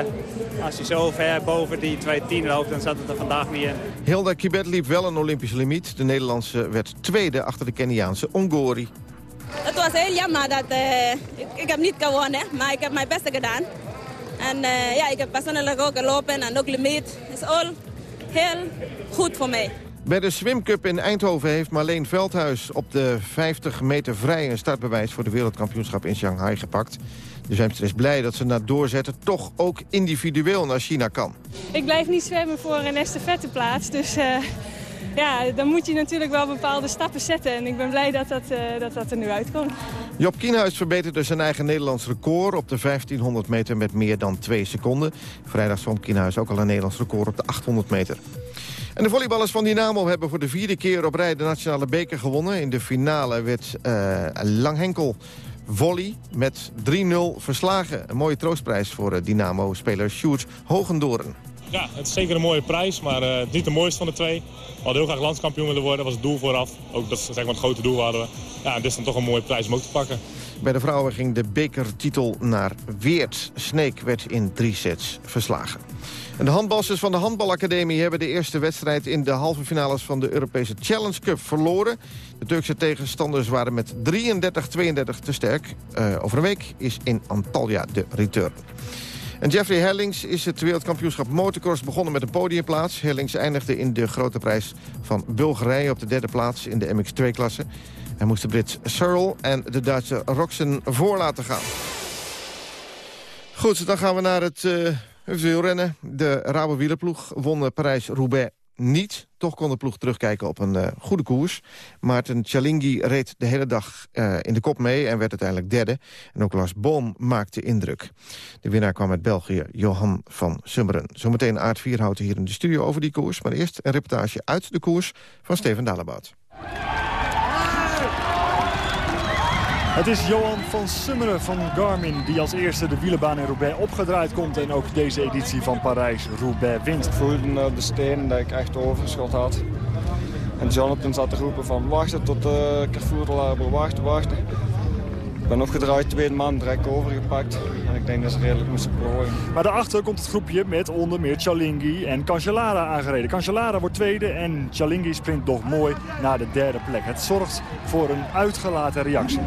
als je zo ver boven die 2.10 loopt, dan zat het er vandaag niet in. Hilda Kibet liep wel een Olympische limiet. De Nederlandse werd tweede achter de Keniaanse Ongori. Het was heel jammer dat eh, ik, ik heb niet gewonnen, maar ik heb mijn beste gedaan. En eh, ja, ik heb persoonlijk ook gelopen en ook limiet. Het is al heel goed voor mij. Bij de Swim Cup in Eindhoven heeft Marleen Veldhuis op de 50 meter vrij... een startbewijs voor de wereldkampioenschap in Shanghai gepakt. De zwemster is blij dat ze na doorzetten toch ook individueel naar China kan. Ik blijf niet zwemmen voor een estafetteplaats. Dus eh, ja, dan moet je natuurlijk wel bepaalde stappen zetten. En ik ben blij dat dat, eh, dat, dat er nu uitkomt. Job Kienhuis verbeterde zijn eigen Nederlands record op de 1500 meter met meer dan 2 seconden. Vrijdag zwom Kienhuis ook al een Nederlands record op de 800 meter. En de volleyballers van Dynamo hebben voor de vierde keer op rij de nationale beker gewonnen. In de finale werd eh, Langhenkel volley met 3-0 verslagen. Een mooie troostprijs voor eh, Dynamo-speler Sjoerd Hogendoren. Ja, het is zeker een mooie prijs, maar eh, niet de mooiste van de twee. We hadden heel graag landskampioen willen worden, dat was het doel vooraf. Ook dat zeg maar, het grote doel hadden we. Ja, en dit is dan toch een mooie prijs om ook te pakken. Bij de vrouwen ging de bekertitel naar Weert. Sneek werd in drie sets verslagen. En de handbalsters van de Handbalacademie hebben de eerste wedstrijd... in de halve finales van de Europese Challenge Cup verloren. De Turkse tegenstanders waren met 33-32 te sterk. Eh, over een week is in Antalya de return. En Jeffrey Hellings is het wereldkampioenschap motocross begonnen met een podiumplaats. Hellings eindigde in de grote prijs van Bulgarije op de derde plaats in de MX2-klasse. Hij moest de Brit Searle en de Duitse Roxen voor laten gaan. Goed, dan gaan we naar het uh, wielrennen. De Rabo wielerploeg won Parijs-Roubaix niet. Toch kon de ploeg terugkijken op een uh, goede koers. Maarten Chalingi reed de hele dag uh, in de kop mee en werd uiteindelijk derde. En ook Lars Boom maakte indruk. De winnaar kwam uit België, Johan van Summeren. Zometeen Aard Vierhouten hier in de studio over die koers. Maar eerst een reportage uit de koers van Steven Dalebout. Het is Johan van Summeren van Garmin die als eerste de wielenbaan in Roubaix opgedraaid komt... en ook deze editie van Parijs-Roubaix wint. Ik voelde op de steen dat ik echt overschot had. En Jonathan zat te roepen van wachten tot de uh, Carrefour wachten, wachten. Ik ben opgedraaid, tweede man, direct overgepakt. En ik denk dat ze redelijk moesten plooien. Maar daarachter komt het groepje met onder meer Chalingi en Cancellara aangereden. Cancellara wordt tweede en Chalingi sprint nog mooi naar de derde plek. Het zorgt voor een uitgelaten reactie.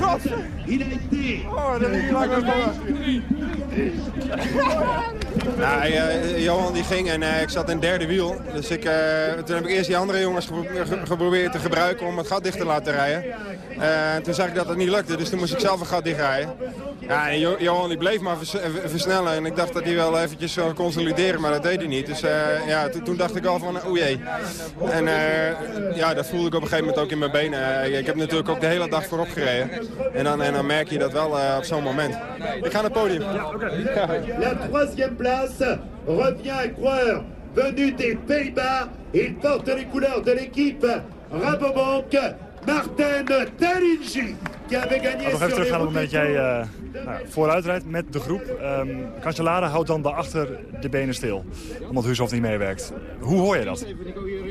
God! Oh, dat is lang Nou, uh, Johan die ging en uh, ik zat in derde wiel. Dus ik, uh, toen heb ik eerst die andere jongens gepro geprobeerd te gebruiken om het gat dicht te laten rijden. toen zag ik dat het niet lukte, dus toen moest ik zelf een gat dichtrijden. Ja, en jo Johan die bleef maar vers versnellen en ik dacht dat hij wel eventjes zou consolideren, maar dat deed hij niet. Dus ja, toen dacht ik al van oei jee. En ja, dat voelde ik op een gegeven moment ook in mijn benen. ik heb natuurlijk ook de hele dag voorop gereden. En dan, en dan merk je dat wel op zo'n moment. Ik ga naar het podium. La troisième place revient à Creur, venu des Pays-Bas. Il porte les couleurs de l'équipe Rabobank. Martin avait gagné nog even terug gaan op het moment dat jij uh, nou, vooruit rijdt met de groep. Um, Cancellara houdt dan daarachter de benen stil, omdat Huushoff niet meewerkt. Hoe hoor je dat?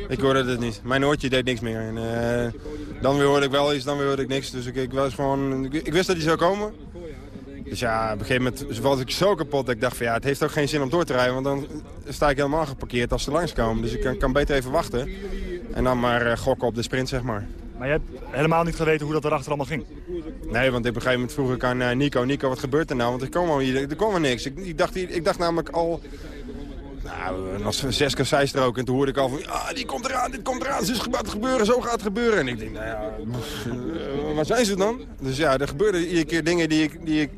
Ik hoorde het niet. Mijn oortje deed niks meer. En, uh, dan weer hoorde ik wel iets, dan weer hoorde ik niks. Dus ik, ik, was gewoon, ik, ik wist dat hij zou komen. Dus ja, op een gegeven moment was ik zo kapot dat ik dacht van ja, het heeft ook geen zin om door te rijden. Want dan sta ik helemaal geparkeerd als ze langskomen. Dus ik kan, kan beter even wachten. En dan maar uh, gokken op de sprint, zeg maar. Maar je hebt helemaal niet geweten hoe dat erachter allemaal ging? Nee, want op een gegeven moment vroeg ik aan uh, Nico, Nico, wat gebeurt er nou? Want er kwam, hier, er kwam er niks. Ik, dacht, ik dacht namelijk al Nou, als zes kasseistrook en toen hoorde ik al van... Ah, die komt eraan, dit komt eraan, is gaat gebeuren, zo gaat het gebeuren. En ik denk, nou ja, uh, waar zijn ze dan? Dus ja, er gebeurden iedere keer dingen die ik, die ik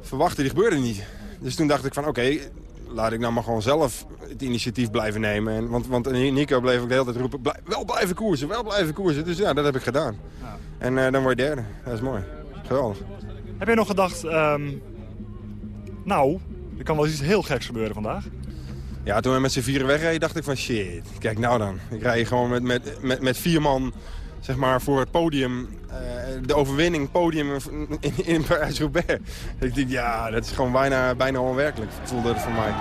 verwachtte, die gebeurden niet. Dus toen dacht ik van, oké, laat ik nou maar gewoon zelf het initiatief blijven nemen. En, want, want Nico bleef ook de hele tijd roepen, wel blijven koersen, wel blijven koersen. Dus ja, dat heb ik gedaan. Ja. En uh, dan word je derde. Dat is mooi. Geweldig. Heb je nog gedacht, um, nou, er kan wel iets heel geks gebeuren vandaag? Ja, toen we met z'n vieren wegreden, dacht ik van shit, kijk nou dan. Ik rij gewoon met, met, met, met vier man zeg maar, voor het podium, uh, de overwinning podium in, in Parijs-Roubaix. Ik denk, ja, dat is gewoon bijna, bijna onwerkelijk, voelde het voor mij.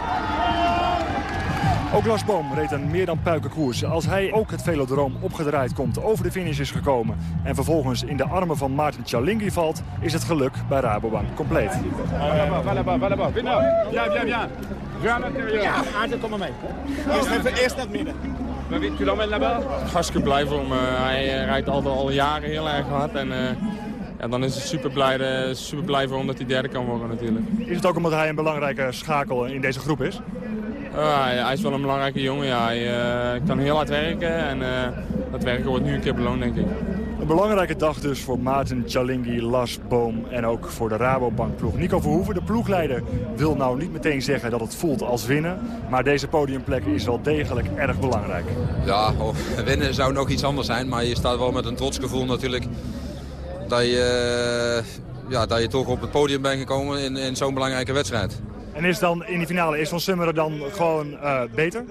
Ook Lars Boom reed een meer dan puikenkoers. Als hij ook het velodroom opgedraaid komt, over de finish is gekomen... en vervolgens in de armen van Maarten Cialinghi valt... is het geluk bij Rabobank compleet. Ja, ja, ja. Ja, Aarten, kom maar mee. Eerst, even, eerst naar het midden. Tu l'emmènes là-bas? Hartstikke blij voor hem. hij uh, rijdt altijd al jaren heel erg hard. En, uh, ja, dan is het super blij, super blij voor hem dat hij derde kan worden natuurlijk. Is het ook omdat hij een belangrijke schakel in deze groep is? Uh, hij is wel een belangrijke jongen. Ja. Hij kan heel hard werken en dat werken wordt nu een keer beloond, denk ik. Een belangrijke dag dus voor Maarten Chalingi, Lars Boom en ook voor de Rabobank-ploeg. Nico Verhoeven, de ploegleider, wil nou niet meteen zeggen dat het voelt als winnen. Maar deze podiumplek is wel degelijk erg belangrijk. Ja, oh, winnen zou nog iets anders zijn. Maar je staat wel met een trots gevoel natuurlijk dat je, ja, dat je toch op het podium bent gekomen in, in zo'n belangrijke wedstrijd. En is dan in die finale, is Van Summeren dan gewoon uh, beter?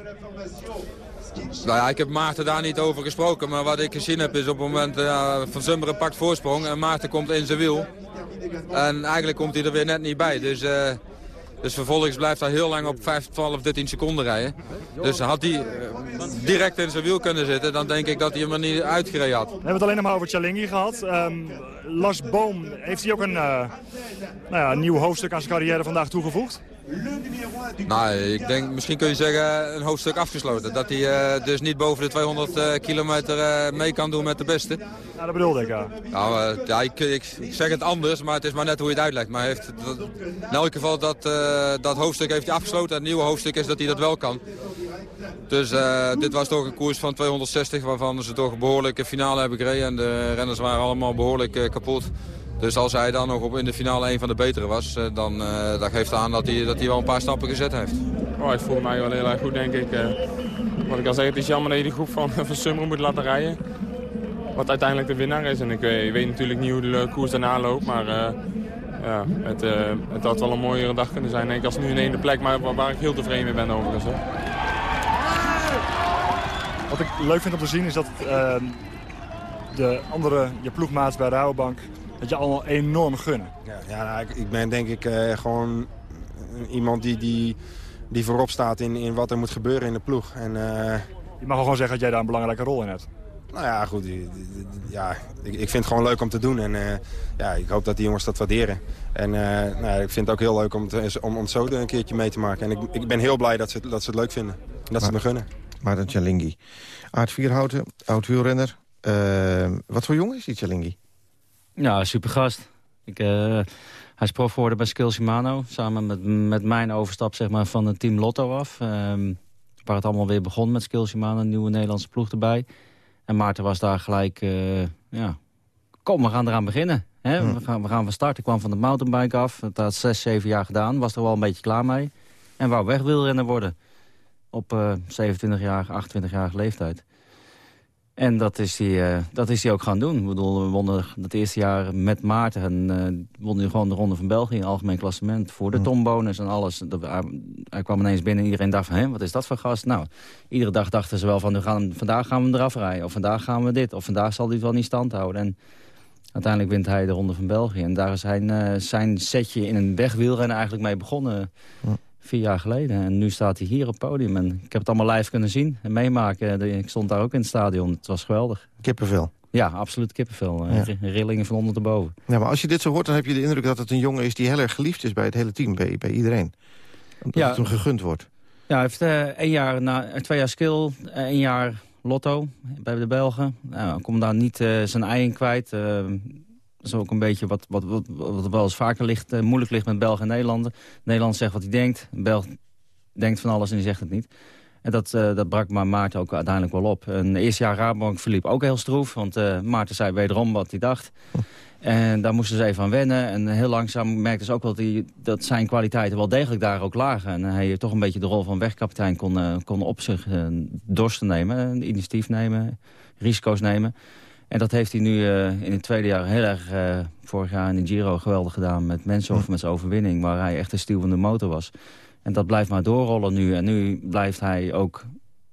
Nou ja, ik heb Maarten daar niet over gesproken. Maar wat ik gezien heb is op het moment uh, Van Zumberen pakt voorsprong en Maarten komt in zijn wiel. En eigenlijk komt hij er weer net niet bij. Dus, uh, dus vervolgens blijft hij heel lang op 5, 12, 13 seconden rijden. Dus had hij uh, direct in zijn wiel kunnen zitten, dan denk ik dat hij hem er niet uitgereden had. We hebben het alleen nog maar over Chalingi gehad. Um, Lars Boom, heeft hij ook een, nou ja, nieuw hoofdstuk aan zijn carrière vandaag toegevoegd? Nou, ik denk, misschien kun je zeggen, een hoofdstuk afgesloten. Dat hij uh, dus niet boven de 200 uh, kilometer uh, mee kan doen met de beste. Ja, dat bedoelde ik, ja. Nou, ja, ik, zeg het anders, maar het is maar net hoe je het uitlegt. Maar heeft, dat, in elk geval, dat, dat hoofdstuk heeft hij afgesloten. En het nieuwe hoofdstuk is dat hij dat wel kan. Dus dit was toch een koers van 260, waarvan ze toch een behoorlijke finale hebben gereden. En de renners waren allemaal behoorlijk kapot. Dus als hij dan nog op in de finale een van de betere was, eh, dan uh, dat geeft aan dat hij, dat hij wel een paar stappen gezet heeft. Oh, het voelt mij wel heel erg goed, denk ik. Uh, wat ik al zei, het is jammer dat je de groep van, van Summer moet laten rijden. Wat uiteindelijk de winnaar is. En ik, ik weet natuurlijk niet hoe de koers daarna loopt, maar ja, het, het had wel een mooiere dag kunnen zijn denk ik, als nu in één de plek. Maar waar, waar ik heel tevreden mee ben overigens. Hè. Wat ik leuk vind om te zien is dat de andere, je ploegmaats bij Rabobank dat je allemaal enorm gunnen. Ja, ja nou, ik, ik, ben denk ik uh, gewoon iemand die, die, die voorop staat in, in wat er moet gebeuren in de ploeg. En, uh... Je mag wel gewoon zeggen dat jij daar een belangrijke rol in hebt. Nou ja, goed. Ja, ik, ik vind het gewoon leuk om te doen. En uh, ja, ik hoop dat die jongens dat waarderen. En nou, ik vind het ook heel leuk om, te, om, om zo een keertje mee te maken. En ik, ik ben heel blij dat ze, dat ze het leuk vinden. En dat ze me gunnen. Maarten Chalingi. Aart Vierhouten, oud-wielrenner. wat voor jongen is die Chalingi? Ja, super gast. Ik, uh, hij is prof geworden bij Skills Shimano. Samen met, met mijn overstap zeg maar, van het team Lotto af. Um, waar het allemaal weer begon met Skills Shimano. Een nieuwe Nederlandse ploeg erbij. En Maarten was daar gelijk... Uh, ja, kom, we gaan eraan beginnen. Hè? Hm. We, gaan, we gaan van start. Ik kwam van de mountainbike af. Dat had zes, zeven jaar gedaan. Was er wel een beetje klaar mee. En wou weg wielrenner worden. Op uh, 27 jaar, 28 jaar leeftijd. En dat is, hij, uh, dat is hij ook gaan doen. Ik bedoel, we wonnen het eerste jaar met Maarten. En uh, won hij gewoon de Ronde van België in algemeen klassement. Voor de tombonus en alles. hij, kwam ineens binnen en iedereen dacht van, hé, wat is dat voor gast? Nou, iedere dag dachten ze wel van, gaan, vandaag gaan we hem eraf rijden. Of vandaag gaan we dit. Of vandaag zal hij het wel niet stand houden. En uiteindelijk wint hij de Ronde van België. En daar is zijn, uh, zijn setje in een wegwielrennen eigenlijk mee begonnen vier jaar geleden. En nu staat hij hier op het podium. En ik heb het allemaal live kunnen zien en meemaken. Ik stond daar ook in het stadion. Het was geweldig. Kippenvel. Ja, absoluut kippenvel. Ja. Rillingen van onder te boven. Ja, maar als je dit zo hoort, dan heb je de indruk dat het een jongen is... die heel erg geliefd is bij het hele team, bij, bij iedereen. Dat ja. het hem gegund wordt. Ja, hij heeft uh, één jaar, na, twee jaar skill, één jaar lotto bij de Belgen. Nou, komt daar niet uh, zijn ei in kwijt. Uh, dat is ook een beetje wat, wat, wat, wat wel eens vaker ligt, uh, moeilijk ligt met Belgen en Nederlander. Nederland zegt wat hij denkt. Belg denkt van alles en die zegt het niet. En dat, eh, dat brak maar Maarten ook uiteindelijk wel op. Een eerste jaar Rabobank verliep ook heel stroef. Want uh, Maarten zei wederom wat hij dacht. En daar moesten ze even aan wennen. En heel langzaam merkten ze ook wel dat, hij, dat zijn kwaliteiten wel degelijk daar ook lagen. En hij toch een beetje de rol van wegkapitein kon, kon op zich dorsten nemen. Initiatief nemen, risico's nemen. En dat heeft hij nu in het tweede jaar heel erg vorig jaar in de Giro geweldig gedaan. Met Menshoff, met zijn overwinning. Waar hij echt de de motor was. En dat blijft maar doorrollen nu. En nu blijft hij ook...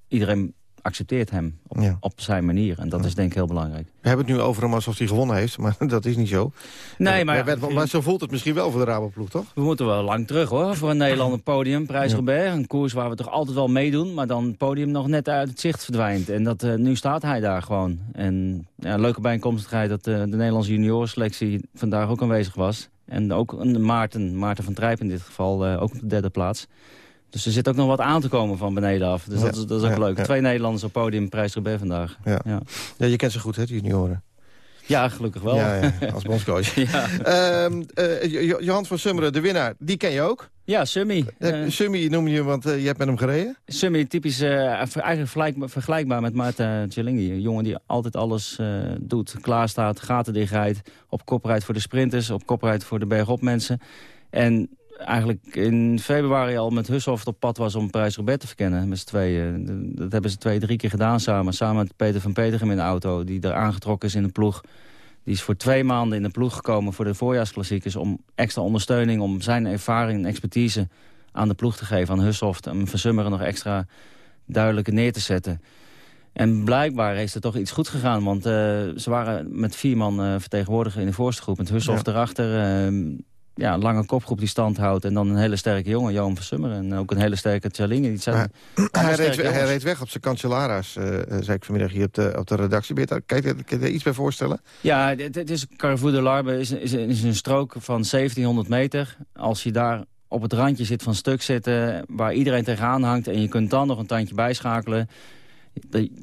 Iedereen accepteert hem op, op zijn manier. En dat is denk ik heel belangrijk. We hebben het nu over hem alsof hij gewonnen heeft, maar dat is niet zo. Nee, maar, maar, maar zo voelt het misschien wel voor de Raboploeg, toch? We moeten wel lang terug, hoor, voor een Nederlander podium. Prijs Robert, een koers waar we toch altijd wel meedoen... maar dan het podium nog net uit het zicht verdwijnt. En dat, uh, nu staat hij daar gewoon. En ja, leuke bijeenkomstigheid dat uh, de Nederlandse juniorenselectie vandaag ook aanwezig was. En ook een Maarten, Maarten van Trijp in dit geval, uh, ook op de derde plaats. Dus er zit ook nog wat aan te komen van beneden af. Dus dat, is, dat is ook leuk. Twee Nederlanders op podium, prijs Rebé vandaag. Ja. Ja. je kent ze goed, hè, die junioren. Ja, gelukkig wel. Ja, ja als bondscoach. ja. um, uh, Johan van Summeren, de winnaar, die ken je ook? Ja, Summy. Uh, Summy noem je, want uh, je hebt met hem gereden? Summy, typisch, eigenlijk vergelijkbaar, met Maarten Tjelingi. Een jongen die altijd alles doet. Klaar staat, gaten dichtheid. Op kop rijdt voor de sprinters, op kop rijdt voor de bergop mensen. En eigenlijk in februari al met Hushoft op pad was om Prijs Robert te verkennen. Met z'n tweeën. Dat hebben ze twee, drie keer gedaan samen. Samen met Peter van Petergem in de auto. Die er aangetrokken is in de ploeg. Die is voor twee maanden in de ploeg gekomen voor de voorjaarsklassiekers... om extra ondersteuning, om zijn ervaring en expertise aan de ploeg te geven. Aan Hushoft, om Versummeren nog extra duidelijker neer te zetten. En blijkbaar is er toch iets goed gegaan. Want uh, ze waren met vier man uh, vertegenwoordigd in de voorste groep. Met Hushoft ja. erachter... Uh, ja, een lange kopgroep die stand houdt. En dan een hele sterke jongen, Johan Versummer. En ook een hele sterke zijn hij, reed, hij reed weg op zijn kansellara's, uh, zei ik vanmiddag hier op de, op de redactie. Ben je, kan, je, er iets bij voorstellen? Ja, het, is Carrefour de Larbe is, is, is een strook van 1700 meter. Als je daar op het randje zit van stuk zitten, waar iedereen tegenaan hangt... en je kunt dan nog een tandje bijschakelen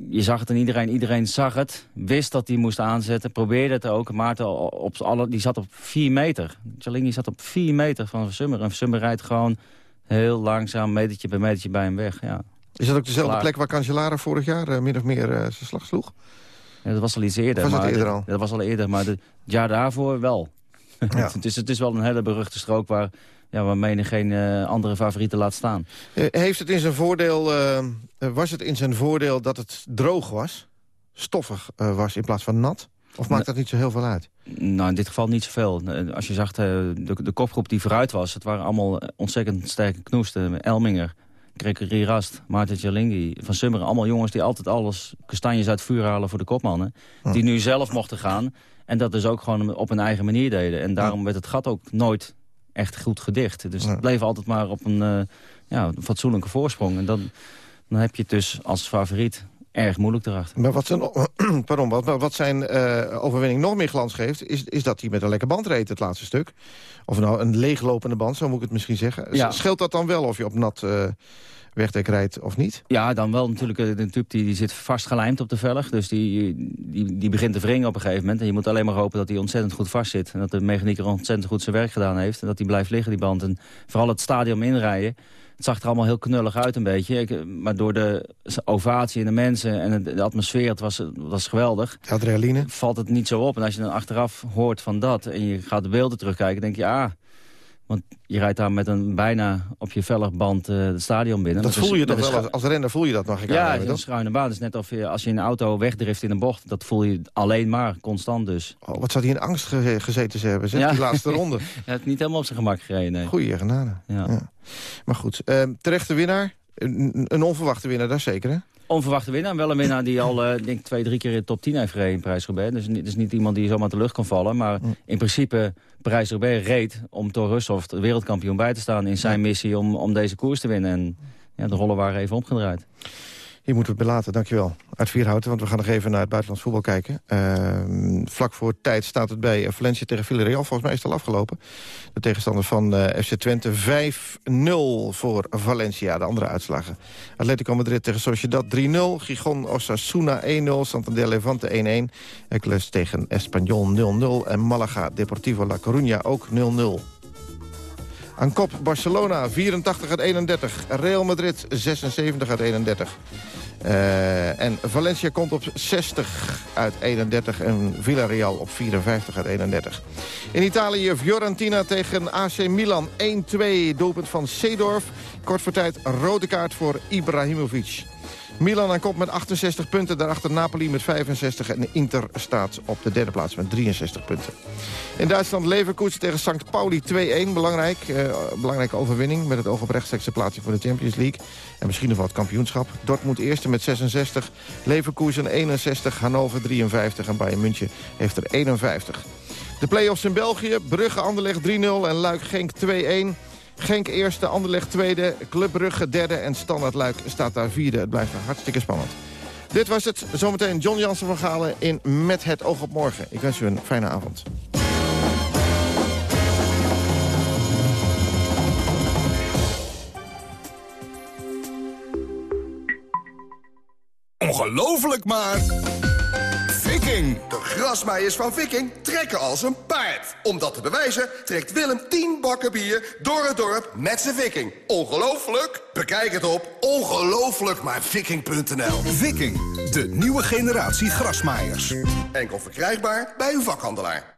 je zag het en iedereen, iedereen zag het. Wist dat hij moest aanzetten, probeerde het ook. Maarten op alle, die zat op 4 meter. Chalingi zat op 4 meter van Versummer. En Versummer rijdt gewoon heel langzaam, metertje bij metertje bij hem weg. Ja. Is dat ook dezelfde plek waar Cancellara vorig jaar uh, min of meer uh, zijn slag sloeg? Ja, dat was al iets eerder. Was dat maar eerder al? Dat was al eerder, maar het jaar daarvoor wel. Ja. het, is, het is wel een hele beruchte strook waar ja, waar menig geen uh, andere favorieten laat staan. Eh, heeft het in zijn voordeel, uh, was het in zijn voordeel dat het droog was? Stoffig was in plaats van nat? Of maakt dat niet zo heel veel uit? Nou, in dit geval niet zoveel. Als je zag, de, de kopgroep die vooruit was... het waren allemaal ontzettend sterke knoesten. Elminger, Gregory Rast, Maarten Jalingi, Van Summeren. Allemaal jongens die altijd alles kastanjes uit vuur halen voor de kopmannen. Die nu zelf mochten gaan. En dat dus ook gewoon op hun eigen manier deden. En daarom werd het gat ook nooit echt goed gedicht. Dus het bleef altijd maar op een, uh, ja, fatsoenlijke voorsprong. En dan, dan heb je het dus als favoriet erg moeilijk erachter. Maar wat zijn, pardon, wat, wat zijn uh, overwinning nog meer glans geeft... Is, is dat hij met een lekker band reed, het laatste stuk. Of nou een leeglopende band, zo moet ik het misschien zeggen. Ja. Scheelt dat dan wel of je op nat... Uh, wegdek rijdt of niet? Ja, dan wel natuurlijk. De tube die, die zit vastgelijmd op de velg. Dus die, die, die begint te wringen op een gegeven moment. En je moet alleen maar hopen dat hij ontzettend goed vast zit. En dat de mechanieker ontzettend goed zijn werk gedaan heeft. En dat hij blijft liggen, die band. En vooral het stadion inrijden. Het zag er allemaal heel knullig uit een beetje. maar door de ovatie en de mensen en de atmosfeer, het was, was geweldig. Adrenaline. Valt het niet zo op. En als je dan achteraf hoort van dat en je gaat de beelden terugkijken, denk je, ah, want je rijdt daar met een bijna op je velgband uh, het stadion binnen. Dat voel je toch wel, als, als renner voel je dat mag ik Ja, is een schuine baan. Het is net of je, als je in een auto wegdrift in een bocht, dat voel je alleen maar, constant dus. Oh, wat zou hij in angst gezeten ze hebben, zeg, ja. die laatste ronde. Hij heeft niet helemaal op zijn gemak gereden, nee. Goeie genade. Ja. ja. Maar goed, uh, terechte winnaar, een, een onverwachte winnaar, dat is zeker hè? Onverwachte winnaar. Wel een winnaar die al uh, denk twee, drie keer in de top 10 heeft gereden in Prijs-Roubaix. Dus het is niet iemand die zomaar te lucht kan vallen. Maar in principe Prijs-Roubaix reed om Thor Hushoft wereldkampioen bij te staan... in zijn missie om, om deze koers te winnen. En ja, de rollen waren even omgedraaid. Hier moeten we het belaten, dankjewel. Uit Vierhouten, want we gaan nog even naar het buitenlands voetbal kijken. Uh, vlak voor tijd staat het bij Valencia tegen Villarreal. Volgens mij is het al afgelopen. De tegenstander van uh, FC Twente 5-0 voor Valencia. De andere uitslagen. Atletico Madrid tegen Sociedad 3-0. Gijon Osasuna 1-0. Santander Levante 1-1. Ecles tegen Espanyol 0-0. En Malaga Deportivo La Coruña ook 0-0. Aan kop Barcelona 84 uit 31. Real Madrid 76 uit 31. Uh, en Valencia komt op 60 uit 31 en Villarreal op 54 uit 31. In Italië Fiorentina tegen AC Milan 1-2. Doelpunt van Seedorf. Kort voor tijd rode kaart voor Ibrahimovic. Milan aan kop met 68 punten. Daarachter Napoli met 65. En Inter staat op de derde plaats met 63 punten. In Duitsland Leverkusen tegen St. Pauli 2-1. Belangrijk, uh, belangrijke overwinning met het oog op rechtstreekse plaatsing voor de Champions League. En misschien nog wel het kampioenschap. Dortmund eerste met 66. Leverkusen 61. Hannover 53. En Bayern München heeft er 51. De play-offs in België. Brugge Anderlecht 3-0 en Luik Genk 2-1. Genk eerste, Anderlecht tweede, Club Brugge derde en Standard Luik staat daar vierde. Het blijft hartstikke spannend. Dit was het. Zometeen John Jansen van Galen in Met het oog op morgen. Ik wens u een fijne avond. Ongelooflijk maar... Viking. De grasmaaiers van Viking trekken als een paard. Om dat te bewijzen trekt Willem 10 bakken bier door het dorp met zijn Viking. Ongelooflijk? Bekijk het op ongelooflijkmaarviking.nl Viking, de nieuwe generatie grasmaaiers. Enkel verkrijgbaar bij uw vakhandelaar.